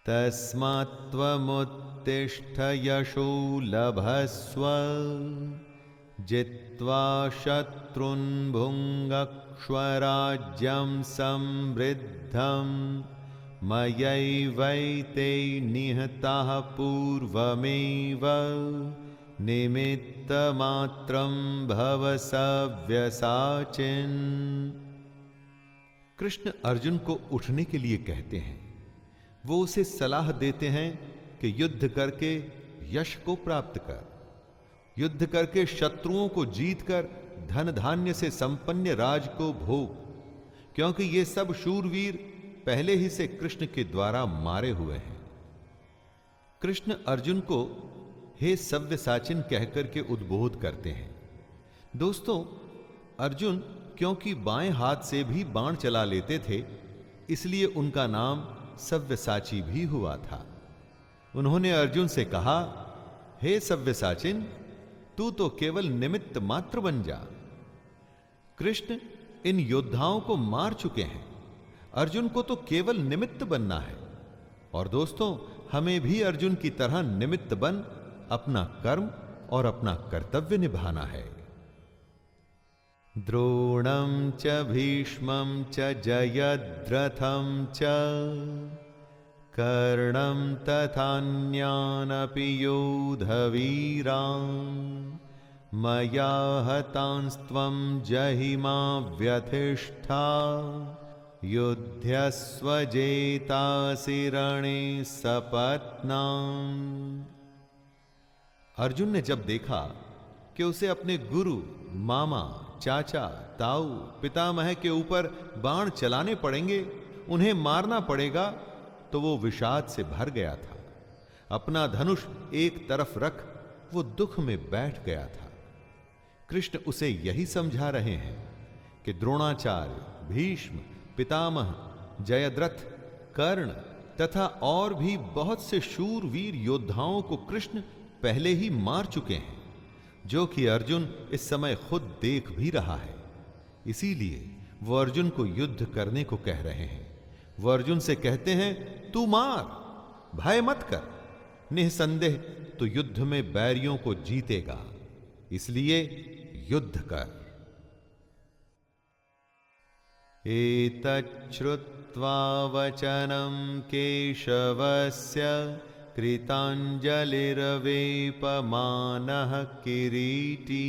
B: तस्मात्त्वमुत्तिष्ठ यशो लभस्व। जित्वा शत्रुन् भुङ्गक्ष्वराज्यं समृद्धं। मयैवैते निहताः पूर्वमेव। निमित्तमात्रं भव सव्यसाचिन्। कृष्ण अर्जुन को उठने के लिए कहते हैं। वो उसे सलाह देते हैं कि युद्ध करके यश को प्राप्त कर। युद्ध करके शत्रुओं को जीतकर धन धान्य से संपन्न राज को भोग। क्योंकि ये सब शूरवीर पहले ही से कृष्ण के द्वारा मारे हुए हैं। कृष्ण अर्जुन को हे सव्य साचिन कहकर के उद्बोध करते हैं। दोस्तों, अर्जुन क्योंकि बाएँ हाथ से भी बाण चला लेते थे, इसलिए उनका नाम सव्यसाची भी हुआ था। उन्होंने अर्जुन से कहा, हे सव्यसाचिन तू तो केवल निमित्त मात्र बन जा। कृष्ण इन योद्धाओं को मार चुके हैं। अर्जुन को तो केवल निमित्त बनना है। और दोस्तों, हमें भी अर्जुन की तरह निमित्त बन, अपना कर्म और अपना कर्तव्य निभाना है। द्रोणं च भीष्मं च च। कर्णं तथान्यानपि योधवीरान् मया हतांस्त्वं जहिमा व्यथिष्ठा। युध्यस्वजेतासि रणे सपत्नाम्। अर्जुन ने जब देखा कि उसे अपने गुरु, मामा, चाचा, ताऊ, पितामह के ऊपर बाण चलाने पड़ेंगे, उन्हें मारना पड़ेगा तो वो विषाद से भर गया था। अपना धनुष एक तरफ़ रख, वो दुख में बैठ गया था। कृष्ण उसे यही समझा रहे हैं कि द्रोणाचार्य, भीष्म, पितामह, जयद्रथ, कर्ण तथा और भी बहुत से शूरवीर योद्धाओं को कृष्ण पहले ही मार चुके हैं, जो कि अर्जुन इस समय खुद देख भी रहा है। इसीलिए वो अर्जुन को युद्ध करने को कह रहे हैं। वो अर्जुन से कहते हैं तू मार, भय मत कर। निसंदेह तो युद्ध में बैरियों को जीतेगा, इसलिए युद्ध कर। एतच्छ्रुत्वा वचनं केशवस्य कृताञ्जलिरवेपमानः किरीटी,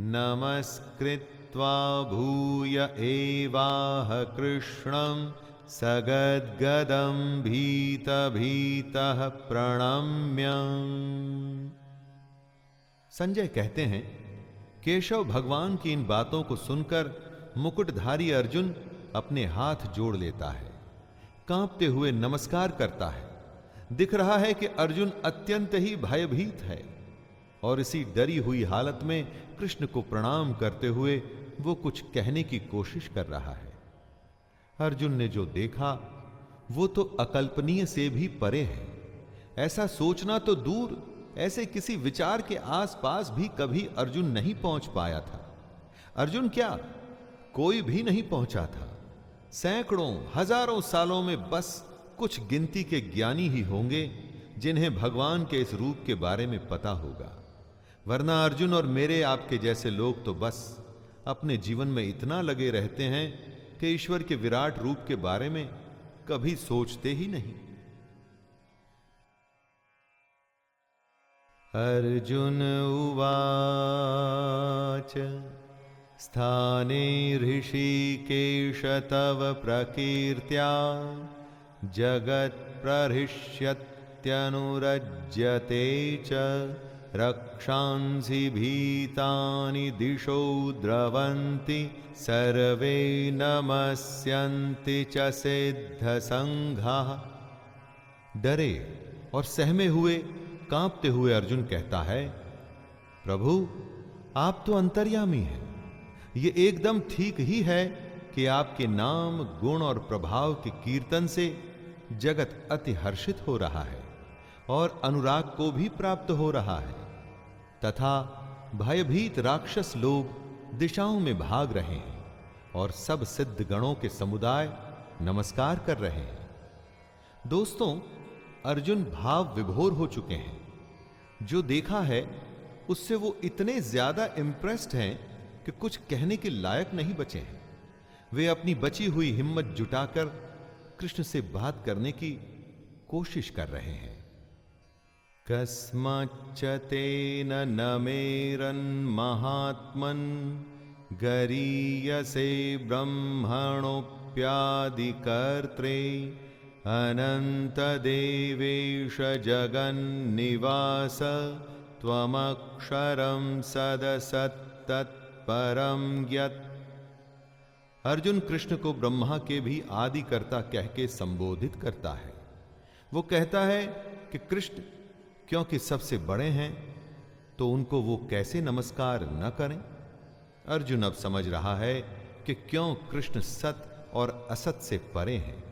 B: नमस्कृत्वा भूय एवाह कृष्णं सगद्गदं भीतभीतः प्रणम्य संजय कहते हैं, केशव भगवान की इन बातों को सुनकर मुकुटधारी अर्जुन अपने हाथ जोड़ लेता है, कांपते हुए नमस्कार करता है। दिख रहा है कि अर्जुन अत्यंत ही भयभीत है और इसी डरी हुई हालत में कृष्ण को प्रणाम करते हुए वो कुछ कहने की कोशिश कर रहा है। अर्जुन ने जो देखा, वो तो अकल्पनीय से भी परे है। ऐसा सोचना तो दूर, ऐसे किसी विचार के आसपास भी कभी अर्जुन नहीं पहुँच पाया था। अर्जुन क्या? कोई भी नहीं पहुँचा था। सैकड़ों, हज़ारों सालों में बस कुछ गिनती के ज्ञानी ही होंगे, जिन्हें भगवान के इस रूप के बारे में पता होगा। वरना अर्जुन और मेरे आपके जैसे लोग तो बस अपने जीवन में इतना लगे रहते हैं कि ईश्वर के विराट रूप के बारे में कभी सोचते ही नहीं। अर्जुन उवाच, स्थाने ऋषिकेश तव प्रकीर्त्या जगत्प्रहृष्यत्यनुरज्यते च। रक्षांसि भीतानि दिशो द्रवन्ति, सर्वे नमस्यन्ति च सिद्धसङ्घाः। डरे और सहमे हुए, कांपते हुए अर्जुन कहता है, प्रभु, आप तो अंतर्यामी हैं। ये एकदम ठीक ही है कि आपके नाम, गुण और प्रभाव के कीर्तन से जगत अति हर्षित हो रहा है। और अनुराग को भी प्राप्त हो रहा है। तथा भयभीत राक्षस लोग दिशाओं में भाग रहे हैं और सब सिद्ध गणों के समुदाय नमस्कार कर रहे हैं। दोस्तों, अर्जुन भाव विभोर हो चुके हैं। जो देखा है, उससे वो इतने ज़्यादा इंप्रेस्ड हैं कि कुछ कहने के लायक नहीं बचे हैं। वे अपनी बची हुई हिम्मत जुटाकर कृष्ण से बात करने की कोशिश कर रहे हैं। कस्मच्च तेन नमेरन् महात्मन् गरीयसे ब्रह्मणोऽप्यनुत्तमम् विष्णोऽप्यादिकर्त्रे अनन्तदेवेश जगन्निवास त्वमक्षरं सदसत्तत्परं यत्। अर्जुन कृष्ण को ब्रह्मा के भी आदि कर्ता कह के संबोधित करता है। वो कहता है कि कृष्ण क्योंकि सबसे बड़े हैं तो उनको वो कैसे नमस्कार न करें? अर्जुन अब समझ रहा है कि क्यों कृष्ण सत और असत से परे हैं।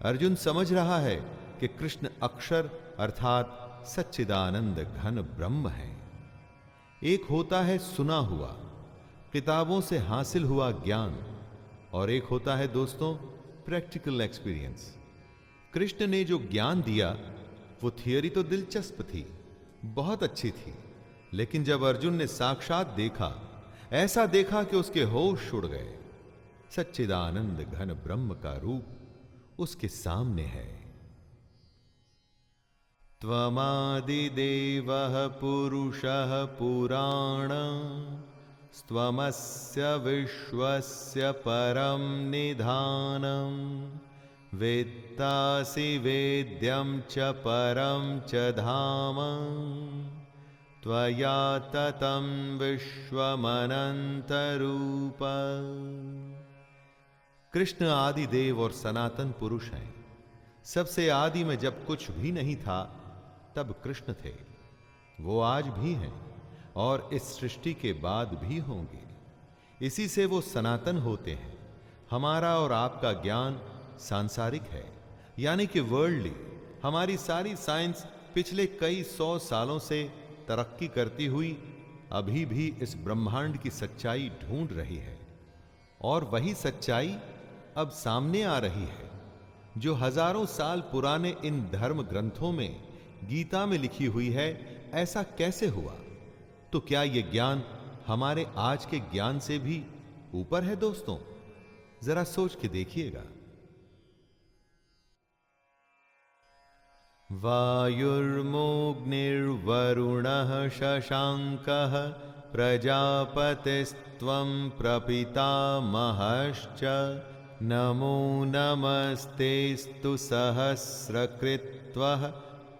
B: अर्जुन समझ रहा है कि कृष्ण अक्षर अर्थात सच्चिदानंद घन ब्रह्म है। एक होता है सुना हुआ, किताबों से हासिल हुआ ज्ञान, और एक होता है दोस्तों प्रैक्टिकल एक्सपीरियंस कृष्ण ने जो ज्ञान दिया वो थियरी तो दिलचस्प थी, बहुत अच्छी थी, लेकिन जब अर्जुन ने साक्षात देखा, ऐसा देखा कि उसके होश उड़ गए। सच्चिदानंद घन ब्रह्म का रूप उसके सामने है। त्वमादिदेवः पुरुष पुराण स्त्वमस्य विश्वस्य परं निधानम्। वेत्तासि वेद्यं च परं च धाम। त्वया ततं विश्वमनन्तरूप। कृष्ण आदि देव और सनातन पुरुष हैं। सबसे आदि में जब कुछ भी नहीं था, तब कृष्ण थे। वो आज भी हैं और इस सृष्टि के बाद भी होंगे। इसी से वो सनातन होते हैं। हमारा और आपका ज्ञान सांसारिक है। यानी कि वर्ल्डली हमारी सारी साइंस पिछले कई सौ सालों से तरक्की करती हुई, अभी भी इस ब्रह्मांड की सच्चाई ढूंढ रही है। और वही सच्चाई अब सामने आ रही है, जो हज़ारों साल पुराने इन धर्म ग्रंथों में, गीता में लिखी हुई है, ऐसा कैसे हुआ? तो क्या यह ज्ञान हमारे आज के ज्ञान से भी ऊपर है दोस्तों? जरा सोच के देखिएगा। वायुर्मोग्निर्वरुणः शशाङ्कः प्रजापतिस्त्वं प्रपितामहश्च। नमो नमस्तेस्तु सहस्रकृत्वः।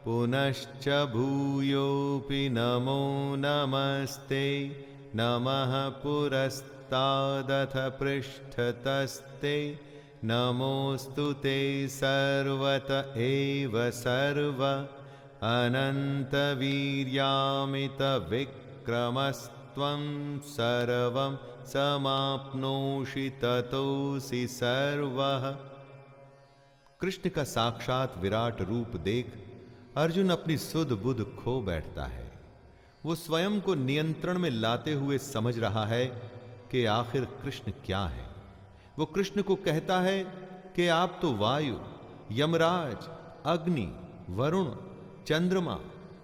B: पुनश्च भूयोऽपि नमो नमस्ते। नमः पुरस्तादथ पृष्ठतस्ते नमोऽस्तु ते सर्वत एव सर्व। अनन्तवीर्यामितविक्रमस्त्वं सर्वं समाप्नोषि ततोऽसि सर्वः। कृष्ण का साक्षात विराट रूप देख अर्जुन अपनी सुध बुध खो बैठता है। वो स्वयं को नियंत्रण में लाते हुए समझ रहा है कि आखिर कृष्ण क्या है। वो कृष्ण को कहता है कि आप तो वायु, यमराज, अग्नि, वरुण, चंद्रमा,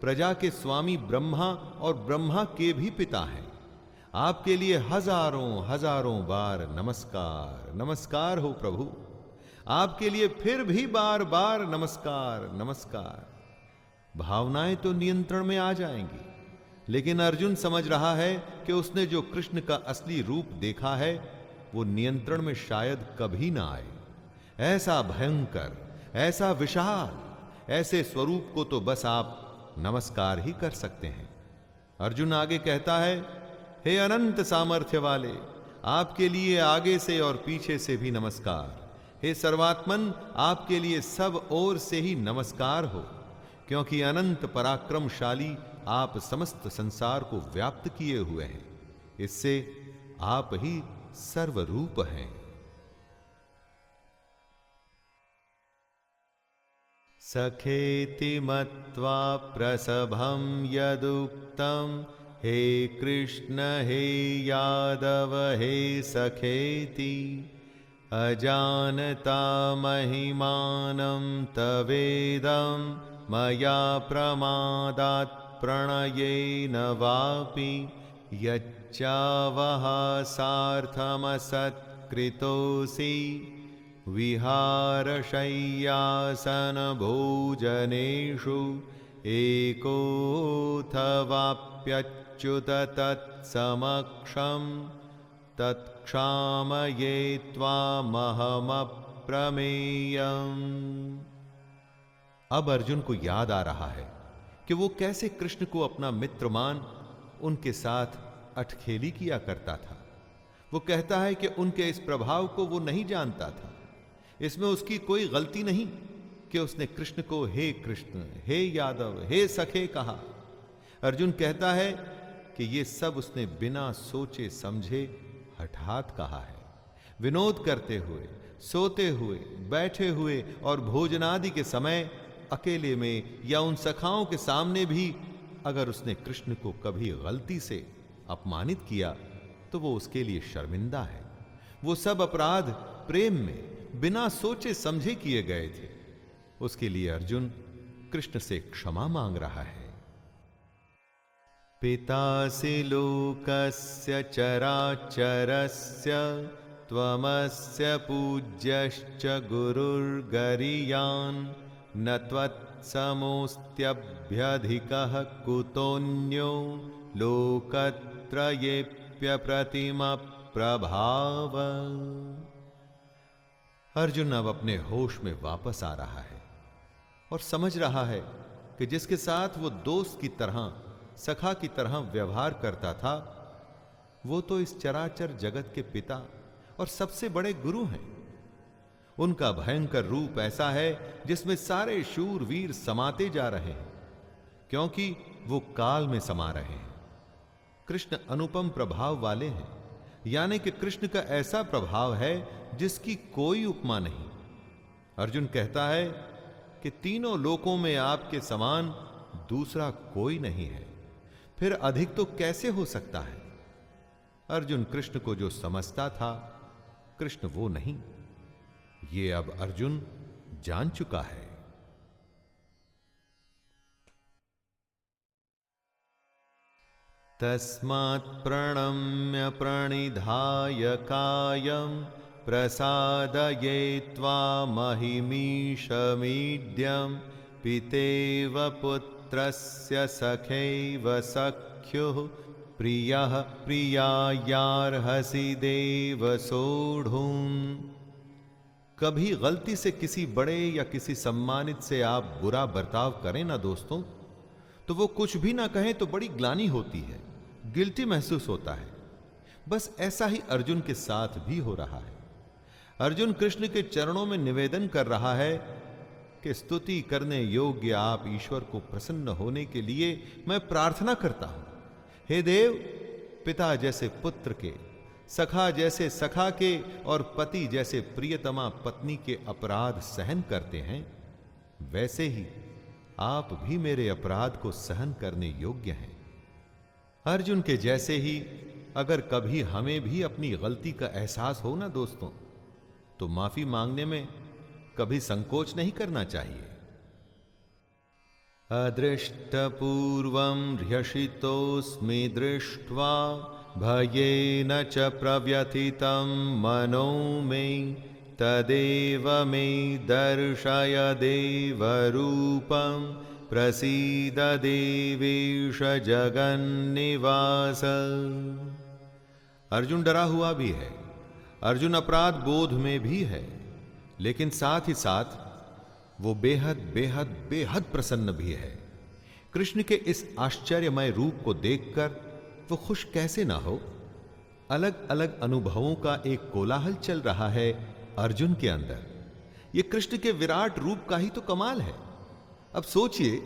B: प्रजा के स्वामी ब्रह्मा और ब्रह्मा के भी पिता हैं। आपके लिए हज़ारों हज़ारों बार नमस्कार नमस्कार हो प्रभु। आपके लिए फिर भी बार बार नमस्कार नमस्कार। भावनाएँ तो नियंत्रण में आ जाएँगी, लेकिन अर्जुन समझ रहा है कि उसने जो कृष्ण का असली रूप देखा है वो नियंत्रण में शायद कभी ना आए। ऐसा भयंकर, ऐसा विशाल, ऐसे स्वरूप को तो बस आप नमस्कार ही कर सकते हैं। अर्जुन आगे कहता है, हे अनंत सामर्थ्य वाले, आपके लिए आगे से और पीछे से भी नमस्कार। हे सर्वात्मन, आपके लिए सब ओर से ही नमस्कार हो, क्योंकि अनंत पराक्रमशाली आप समस्त संसार को व्याप्त किए हुए हैं। इससे आप ही सर्वरूप हैं। सखेति मत्वा प्रसभं यदुक्तं, हे कृष्ण, हे यादव, हे सखेति अजानता महिमानं तवेदं, मया प्रमादात् प्रणयेन वापि यच्चावहासार्थमसत्कृतोऽसि विहारशय्यासनभोजनेषु एकोऽथवाप्यच्युत तत्समक्षं तत्क्षामये त्वामहमप्रमेयम्। अब अर्जुन को याद आ रहा है कि वो कैसे कृष्ण को अपना मित्र मान उनके साथ अटखेली किया करता था। वो कहता है कि उनके इस प्रभाव को वो नहीं जानता था। इसमें उसकी कोई गलती नहीं कि उसने कृष्ण को, हे कृष्ण, हे यादव, हे सखे कहा। अर्जुन कहता है कि ये सब उसने बिना सोचे समझे हठात कहा है। विनोद करते हुए, सोते हुए, बैठे हुए और भोजनादि के समय अकेले में या उन सखाओं के सामने भी अगर उसने कृष्ण को कभी गलती से अपमानित किया तो वो उसके लिए शर्मिंदा है। वो सब अपराध प्रेम में, बिना सोचे समझे किए गए थे। उसके लिए अर्जुन कृष्ण से क्षमा मांग रहा है। पितासि लोकस्य चराचरस्य, त्वमस्य पूज्यश्च गुरुर्गरीयान्, न त्वत्समोऽस्त्यभ्यधिकः कुतोऽन्यो लोकत्रयेऽप्यप्रतिमप्रभाव अर्जुन अब अपने होश में वापस आ रहा है और समझ रहा है कि जिसके साथ वो दोस्त की तरह, सखा की तरह व्यवहार करता था, वो तो इस चराचर जगत के पिता और सबसे बड़े गुरु हैं। उनका भयंकर रूप ऐसा है जिसमें सारे शूर वीर समाते जा रहे हैं, क्योंकि वो काल में समा रहे हैं। कृष्ण अनुपम प्रभाव वाले हैं। यानी कि कृष्ण का ऐसा प्रभाव है जिसकी कोई उपमा नहीं। अर्जुन कहता है कि तीनों लोकों में आपके समान दूसरा कोई नहीं है। फिर अधिक तो कैसे हो सकता है? अर्जुन कृष्ण को जो समझता था, कृष्ण वो नहीं। ये अब अर्जुन जान चुका है। तस्मात् प्रणम्य प्रणिधाय कायं प्रसादये त्वामहिमीशमीड्यं पितेव पुत्रस्य सखैव सख्युः प्रियः प्रियायार्हसि देव सोढुम्। कभी गलती से किसी बड़े या किसी सम्मानित से आप बुरा बर्ताव करें ना दोस्तों तो वो कुछ भी ना कहें तो बड़ी ग्लानी होती है। गिल्टी महसूस होता है। बस ऐसा ही अर्जुन के साथ भी हो रहा है। अर्जुन कृष्ण के चरणों में निवेदन कर रहा है कि स्तुति करने योग्य आप ईश्वर को प्रसन्न होने के लिए मैं प्रार्थना करता हूँ। हे देव, पिता जैसे पुत्र के, सखा जैसे सखा के और पति जैसे प्रियतमा पत्नी के अपराध सहन करते हैं, वैसे ही आप भी मेरे अपराध को सहन करने योग्य हैं। अर्जुन के जैसे ही अगर कभी हमें भी अपनी गलती का एहसास हो ना दोस्तों तो माफ़ी मांगने में कभी संकोच नहीं करना चाहिए। अदृष्टपूर्वं ह्यषितोऽस्मि दृष्ट्वा भयेन च प्रव्यथितं मनो मे तदेव मे दर्शय देवरूपं प्रसीद देवेश जगन्निवास। अर्जुन डरा हुआ भी है, अर्जुन अपराध बोध में भी है, लेकिन साथ ही साथ वो बेहद बेहद बेहद प्रसन्न भी है। कृष्ण के इस आश्चर्यमय रूप को देखकर वो खुश कैसे ना हो? अलग अलग अनुभवों का एक कोलाहल चल रहा है अर्जुन के अंदर। ये कृष्ण के विराट रूप का ही तो कमाल है। अब सोचिए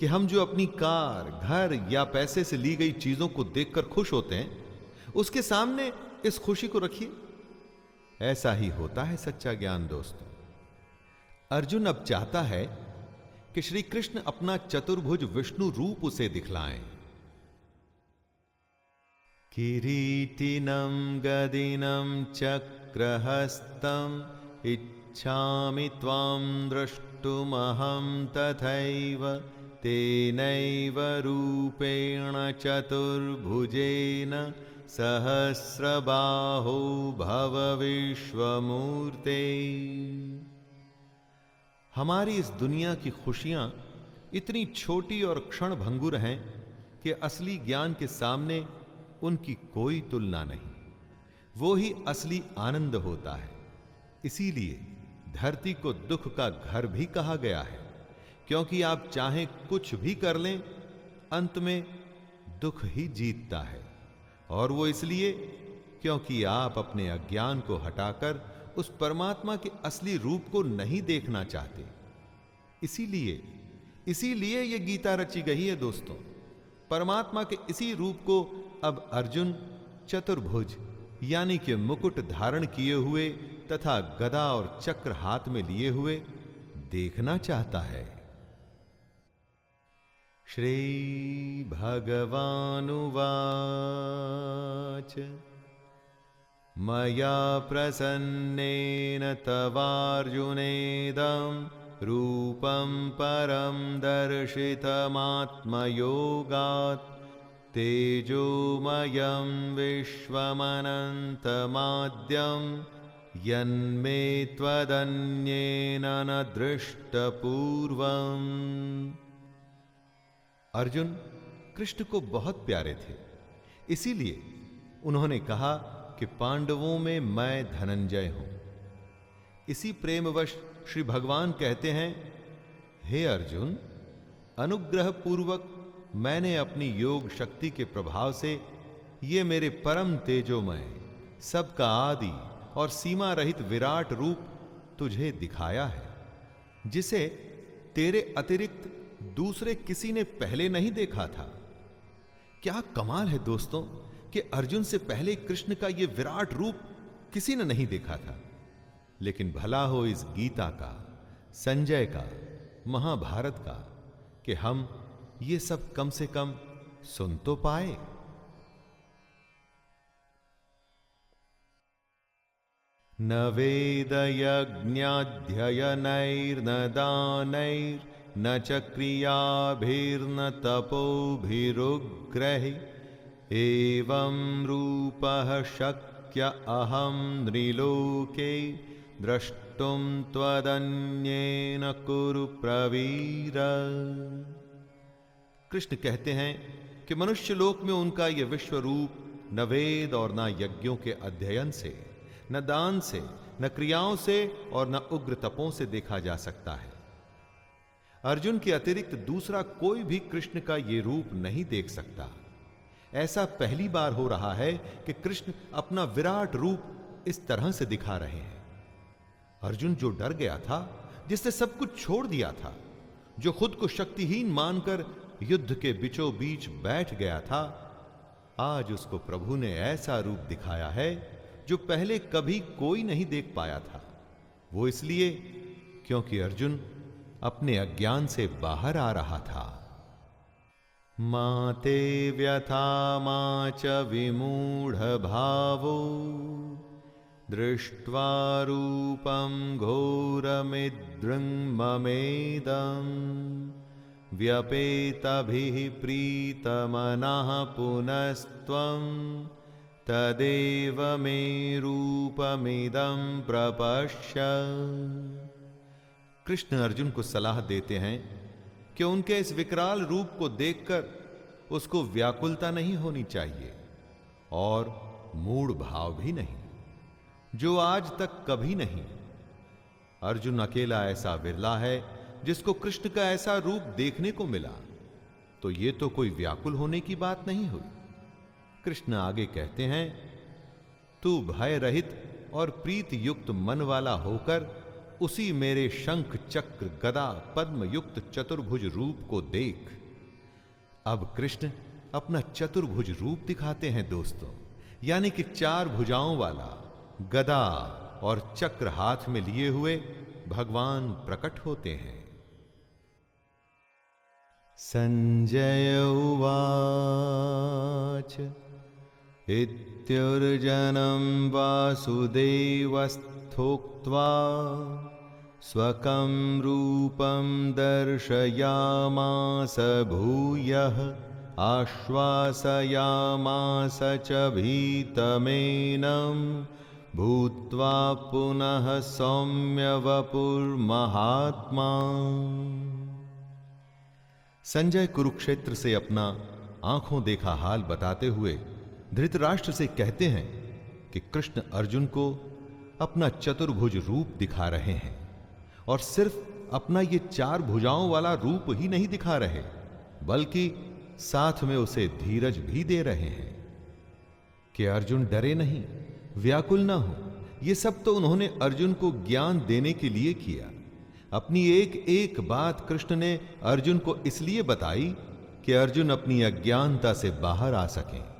B: कि हम जो अपनी कार, घर या पैसे से ली गई चीज़ों को देखकर खुश होते हैं, उसके सामने इस खुशी को रखिए। ऐसा ही होता है, सच्चा ज्ञान दोस्तों। अर्जुन अब चाहता है कि श्री कृष्ण अपना चतुर्भुज विष्णु रूप उसे दिखलाएँ। किरीटिनं गदिनं चक्रहस्तम्, इच्छामि त्वां द्रष्टुमहं तथैव तेनैव रूपेण चतुर्भुजेन सहस्रबाहो भव विश्वमूर्ते। हमारी इस दुनिया की खुशियाँ इतनी छोटी और क्षण भंगुर हैं कि असली ज्ञान के सामने उनकी कोई तुलना नहीं। वो ही असली आनंद होता है। इसीलिए धरती को दुख का घर भी कहा गया है। क्योंकि आप चाहे कुछ भी कर लें, अंत में दुख ही जीतता है। और वो इसलिए क्योंकि आप अपने अज्ञान को हटाकर उस परमात्मा के असली रूप को नहीं देखना चाहते। इसीलिए इसीलिए यह गीता रची गई है दोस्तों। परमात्मा के इसी रूप को अब अर्जुन चतुर्भुज, यानी कि मुकुट धारण किए हुए तथा गदा और चक्र हाथ में लिए हुए देखना चाहता है। श्री भगवानुवाच। मया प्रसन्नेन तवार्जुनेदं रूपं परं दर्शितमात्मयोगात् तेजोमयं विश्वमनन्तमाद्यं यन्मे त्वदन्येन न दृष्टपूर्वम् अर्जुन कृष्ण को बहुत प्यारे थे। इसीलिए उन्होंने कहा कि पांडवों में मैं धनंजय हूँ। इसी प्रेमवश श्री भगवान कहते हैं, हे अर्जुन अनुग्रह पूर्वक मैंने अपनी योग शक्ति के प्रभाव से ये मेरे परम तेजोमय, सबका आदि और सीमा रहित विराट रूप तुझे दिखाया है, जिसे तेरे अतिरिक्त दूसरे किसी ने पहले नहीं देखा था। क्या कमाल है दोस्तों कि अर्जुन से पहले कृष्ण का यह विराट रूप किसी ने नहीं देखा था। लेकिन भला हो इस गीता का, संजय का, महाभारत का, कि हम ये सब कम से कम सुन तो पाए। न वेदयज्ञाध्ययनैर्न दानैर्न च क्रियाभिर्न तपोभिरुग्रहि एवं रूपः शक्य अहं नृलोके, द्रष्टुं त्वदन्येन कुरु प्रवीर। कृष्ण कहते हैं कि मनुष्य लोक में उनका यह विश्व रूप न वेद और न यज्ञों के अध्ययन से न दान से, न क्रियाओं से और न उग्र तपों से देखा जा सकता है। अर्जुन के अतिरिक्त दूसरा कोई भी कृष्ण का यह रूप नहीं देख सकता। ऐसा पहली बार हो रहा है कि कृष्ण अपना विराट रूप इस तरह से दिखा रहे हैं। अर्जुन जो डर गया था जिसने सब कुछ छोड़ दिया था, जो खुद को शक्तिहीन मानकर युद्ध के बीचों बीच बैठ गया था, आज उसको प्रभु ने ऐसा रूप दिखाया है जो पहले कभी कोई नहीं देख पाया था। वो इसलिए क्योंकि अर्जुन अपने अज्ञान से बाहर आ रहा था। माते व्यथा मा च विमूढ़ भावो, दृष्ट्वा रूपं घोरमिदृङ्ममेदम् व्यपेतभिः प्रीतमनः पुनस्त्वं तदेव मे रूपमिदं प्रपश्य। कृष्ण अर्जुन को सलाह देते हैं कि उनके इस विकराल रूप को देखकर उसको व्याकुलता नहीं होनी चाहिए और मूड भाव भी नहीं, जो आज तक कभी नहीं। अर्जुन अकेला ऐसा विरला है जिसको कृष्ण का ऐसा रूप देखने को मिला तो ये तो कोई व्याकुल होने की बात नहीं हुई। कृष्ण आगे कहते हैं, तू भय रहित और प्रीत युक्त मन वाला होकर उसी मेरे शंख चक्र गदा पद्म युक्त चतुर्भुज रूप को देख। अब कृष्ण अपना चतुर्भुज रूप दिखाते हैं दोस्तों, यानी कि चार भुजाओं वाला गदा और चक्र हाथ में लिए हुए भगवान प्रकट होते हैं। संजय उवाच। इत्युर्जनं वासुदेवस्थोक्त्वा स्वकं रूपं दर्शयामास भूयः, आश्वासयामास च भीतमेनं, भूत्वा पुनः सौम्यवपुर्महात्मा। संजय कुरुक्षेत्र से अपना आँखों देखा हाल बताते हुए धृतराष्ट्र से कहते हैं कि कृष्ण अर्जुन को अपना चतुर्भुज रूप दिखा रहे हैं और सिर्फ़ अपना ये चार भुजाओं वाला रूप ही नहीं दिखा रहे, बल्कि साथ में उसे धीरज भी दे रहे हैं। कि अर्जुन डरे नहीं, व्याकुल ना हो, ये सब तो उन्होंने अर्जुन को ज्ञान देने के लिए किया। अपनी एक एक बात कृष्ण ने अर्जुन को इसलिए बताई कि अर्जुन अपनी अज्ञानता से बाहर आ सकें।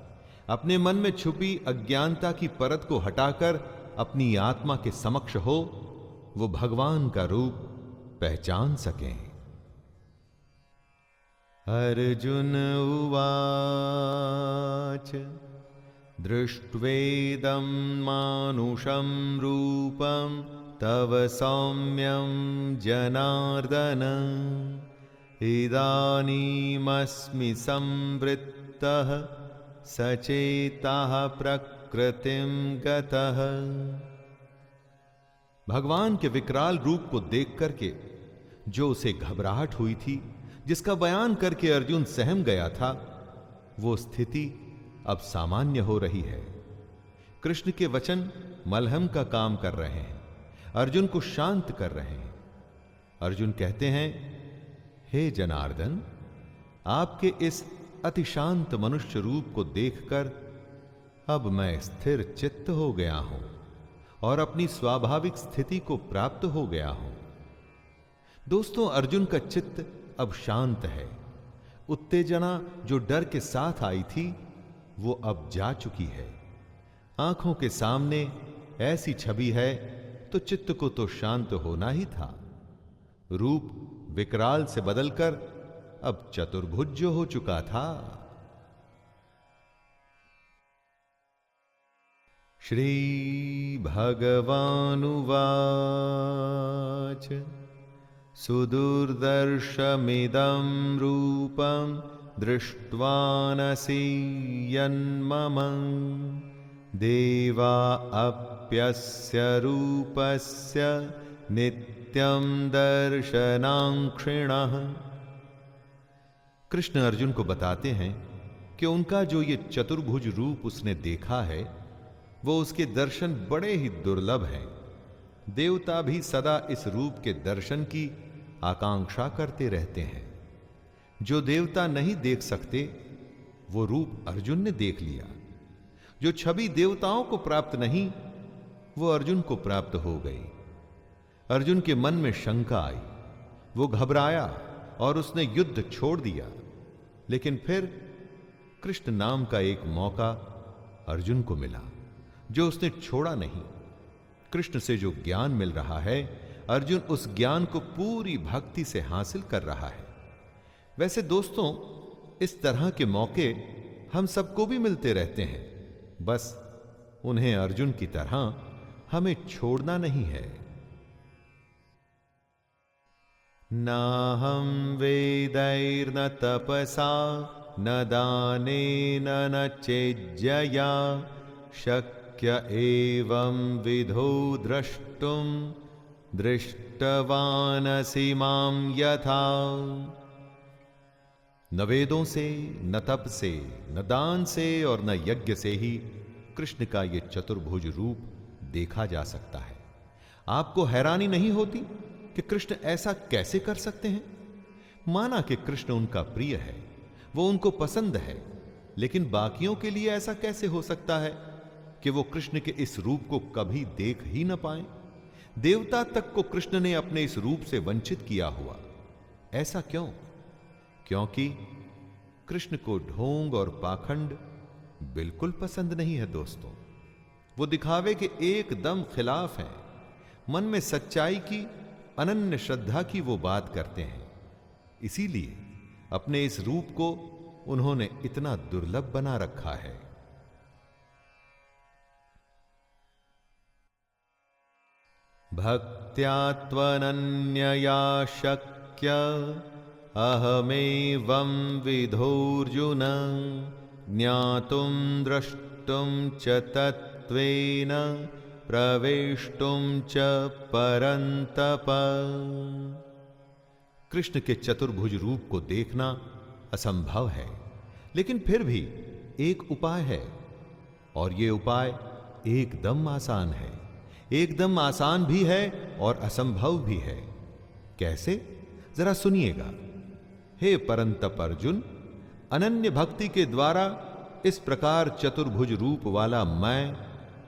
B: अपने मन में छुपी अज्ञानता की परत को हटाकर अपनी आत्मा के समक्ष हो, वो भगवान का रूप पहचान सकें। अर्जुन उवाच, दृष्ट्वेदं मानुषं रूपं, तव सौम्यं जनार्दन। इदानीमस्मि संवृत्तः सचेताः प्रकृतिं गतः। भगवान के विकराल रूप को देख करके, जो उसे घबराहट हुई थी, जिसका बयान करके अर्जुन सहम गया था, वो स्थिति अब सामान्य हो रही है। कृष्ण के वचन मलहम का काम कर रहे हैं, अर्जुन को शांत कर रहे हैं। अर्जुन कहते हैं, हे जनार्दन, आपके इस अति शांत मनुष्य रूप को देखकर अब मैं स्थिर चित्त हो गया हूँ और अपनी स्वाभाविक स्थिति को प्राप्त हो गया हूँ। दोस्तों, अर्जुन का चित्त अब शांत है। उत्तेजना जो डर के साथ आई थी, वो अब जा चुकी है। आँखों के सामने ऐसी छवि है तो चित्त को तो शांत होना ही था। रूप विकराल से बदलकर अब चतुर्भुज जो हो चुका था। श्री भगवानुवाच सुदुर्दर्शमिदं रूपं दृष्ट्वानसि यन्मम। देवा अप्यस्य रूपस्य नित्यं दर्शनाङ्क्षिणः। कृष्ण अर्जुन को बताते हैं कि उनका जो ये चतुर्भुज रूप उसने देखा है, वो उसके दर्शन बड़े ही दुर्लभ हैं। देवता भी सदा इस रूप के दर्शन की आकांक्षा करते रहते हैं। जो देवता नहीं देख सकते, वो रूप अर्जुन ने देख लिया। जो छवि देवताओं को प्राप्त नहीं, वो अर्जुन को प्राप्त हो गई। अर्जुन के मन में शंका आई, वो घबराया। और उसने युद्ध छोड़ दिया। लेकिन फिर कृष्ण नाम का एक मौका अर्जुन को मिला, जो उसने छोड़ा नहीं। कृष्ण से जो ज्ञान मिल रहा है, अर्जुन उस ज्ञान को पूरी भक्ति से हासिल कर रहा है। वैसे दोस्तों, इस तरह के मौके हम सबको भी मिलते रहते हैं। बस उन्हें अर्जुन की तरह हमें छोड़ना नहीं है। नाहं वेदैर्न तपसा, न दानेन न चेज्जया शक्य एवं विधो द्रष्टुं दृष्टवानसि माँ यथा। न वेदों से, न तप से, न दान से और न यज्ञ से ही कृष्ण का ये चतुर्भुज रूप देखा जा सकता है। आपको हैरानी नहीं होती? कि कृष्ण ऐसा कैसे कर सकते हैं? माना कि कृष्ण उनका प्रिय है, वो उनको पसंद है, लेकिन बाकियों के लिए ऐसा कैसे हो सकता है कि वो कृष्ण के इस रूप को कभी देख ही ना पाए? देवता तक को कृष्ण ने अपने इस रूप से वंचित किया हुआ। ऐसा क्यों? क्योंकि कृष्ण को ढोंग और पाखंड बिल्कुल पसंद नहीं है दोस्तों। वो दिखावे के एकदम खिलाफ हैं। मन में सच्चाई की अनन्य श्रद्धा की वो बात करते हैं। इसीलिए अपने इस रूप को उन्होंने इतना दुर्लभ बना रखा है। भक्त्यात्वनन्यया शक्य अहमेवं विधोर्जुन ज्ञातुं द्रष्टुं च तत्त्वेन प्रवेष्टुम च परंतप कृष्ण के चतुर्भुज रूप को देखना असंभव है, लेकिन फिर भी एक उपाय है, और ये उपाय एकदम आसान है। एकदम आसान भी है और असंभव भी है। कैसे? जरा सुनिएगा। हे परंतप अर्जुन, अनन्य भक्ति के द्वारा इस प्रकार चतुर्भुज रूप वाला मैं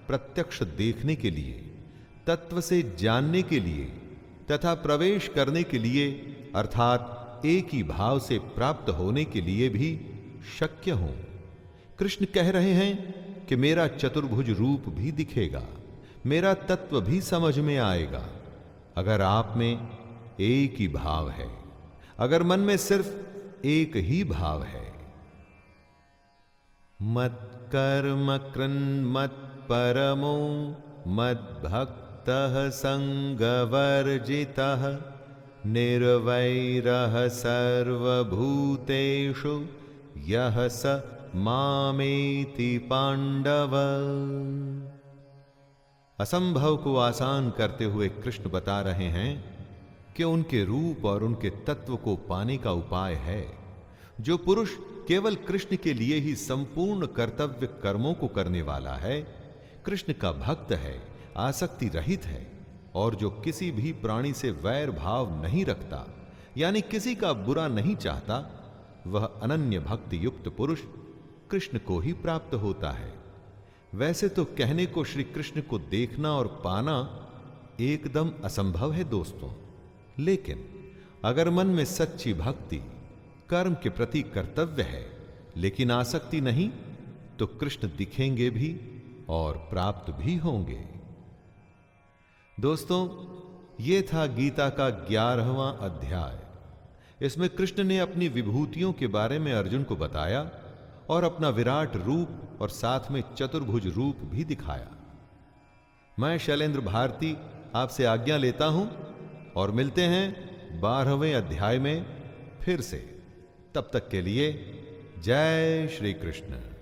B: प्रत्यक्ष देखने के लिए, तत्व से जानने के लिए, तथा प्रवेश करने के लिए, अर्थात एक ही भाव से प्राप्त होने के लिए भी शक्य हूँ। कृष्ण कह रहे हैं कि मेरा चतुर्भुज रूप भी दिखेगा, मेरा तत्व भी समझ में आएगा। अगर आप में एक ही भाव है, अगर मन में सिर्फ़ एक ही भाव है मत कर्म कृन मत परमो मद भक्त संगवर्जित निर्वैर सर्वभूतेषु यह स मामेति पांडव असंभव को आसान करते हुए कृष्ण बता रहे हैं कि उनके रूप और उनके तत्व को पाने का उपाय है, जो पुरुष केवल कृष्ण के लिए ही संपूर्ण कर्तव्य कर्मों को करने वाला है कृष्ण का भक्त है, आसक्ति रहित है, और जो किसी भी प्राणी से वैर भाव नहीं रखता, यानी किसी का बुरा नहीं चाहता, वह अनन्य भक्ति युक्त पुरुष कृष्ण को ही प्राप्त होता है। वैसे तो कहने को श्री कृष्ण को देखना और पाना एकदम असंभव है दोस्तों, लेकिन अगर मन में सच्ची भक्ति, कर्म के प्रति कर्तव्य है, लेकिन आसक्ति नहीं तो कृष्ण दिखेंगे भी और प्राप्त भी होंगे। दोस्तों, ये था गीता का ग्यारहवां अध्याय। इसमें कृष्ण ने अपनी विभूतियों के बारे में अर्जुन को बताया और अपना विराट रूप और साथ में चतुर्भुज रूप भी दिखाया। मैं शैलेंद्र भारती आपसे आज्ञा लेता हूँ और मिलते हैं बारहवें अध्याय में फिर से। तब तक के लिए जय श्री कृष्ण।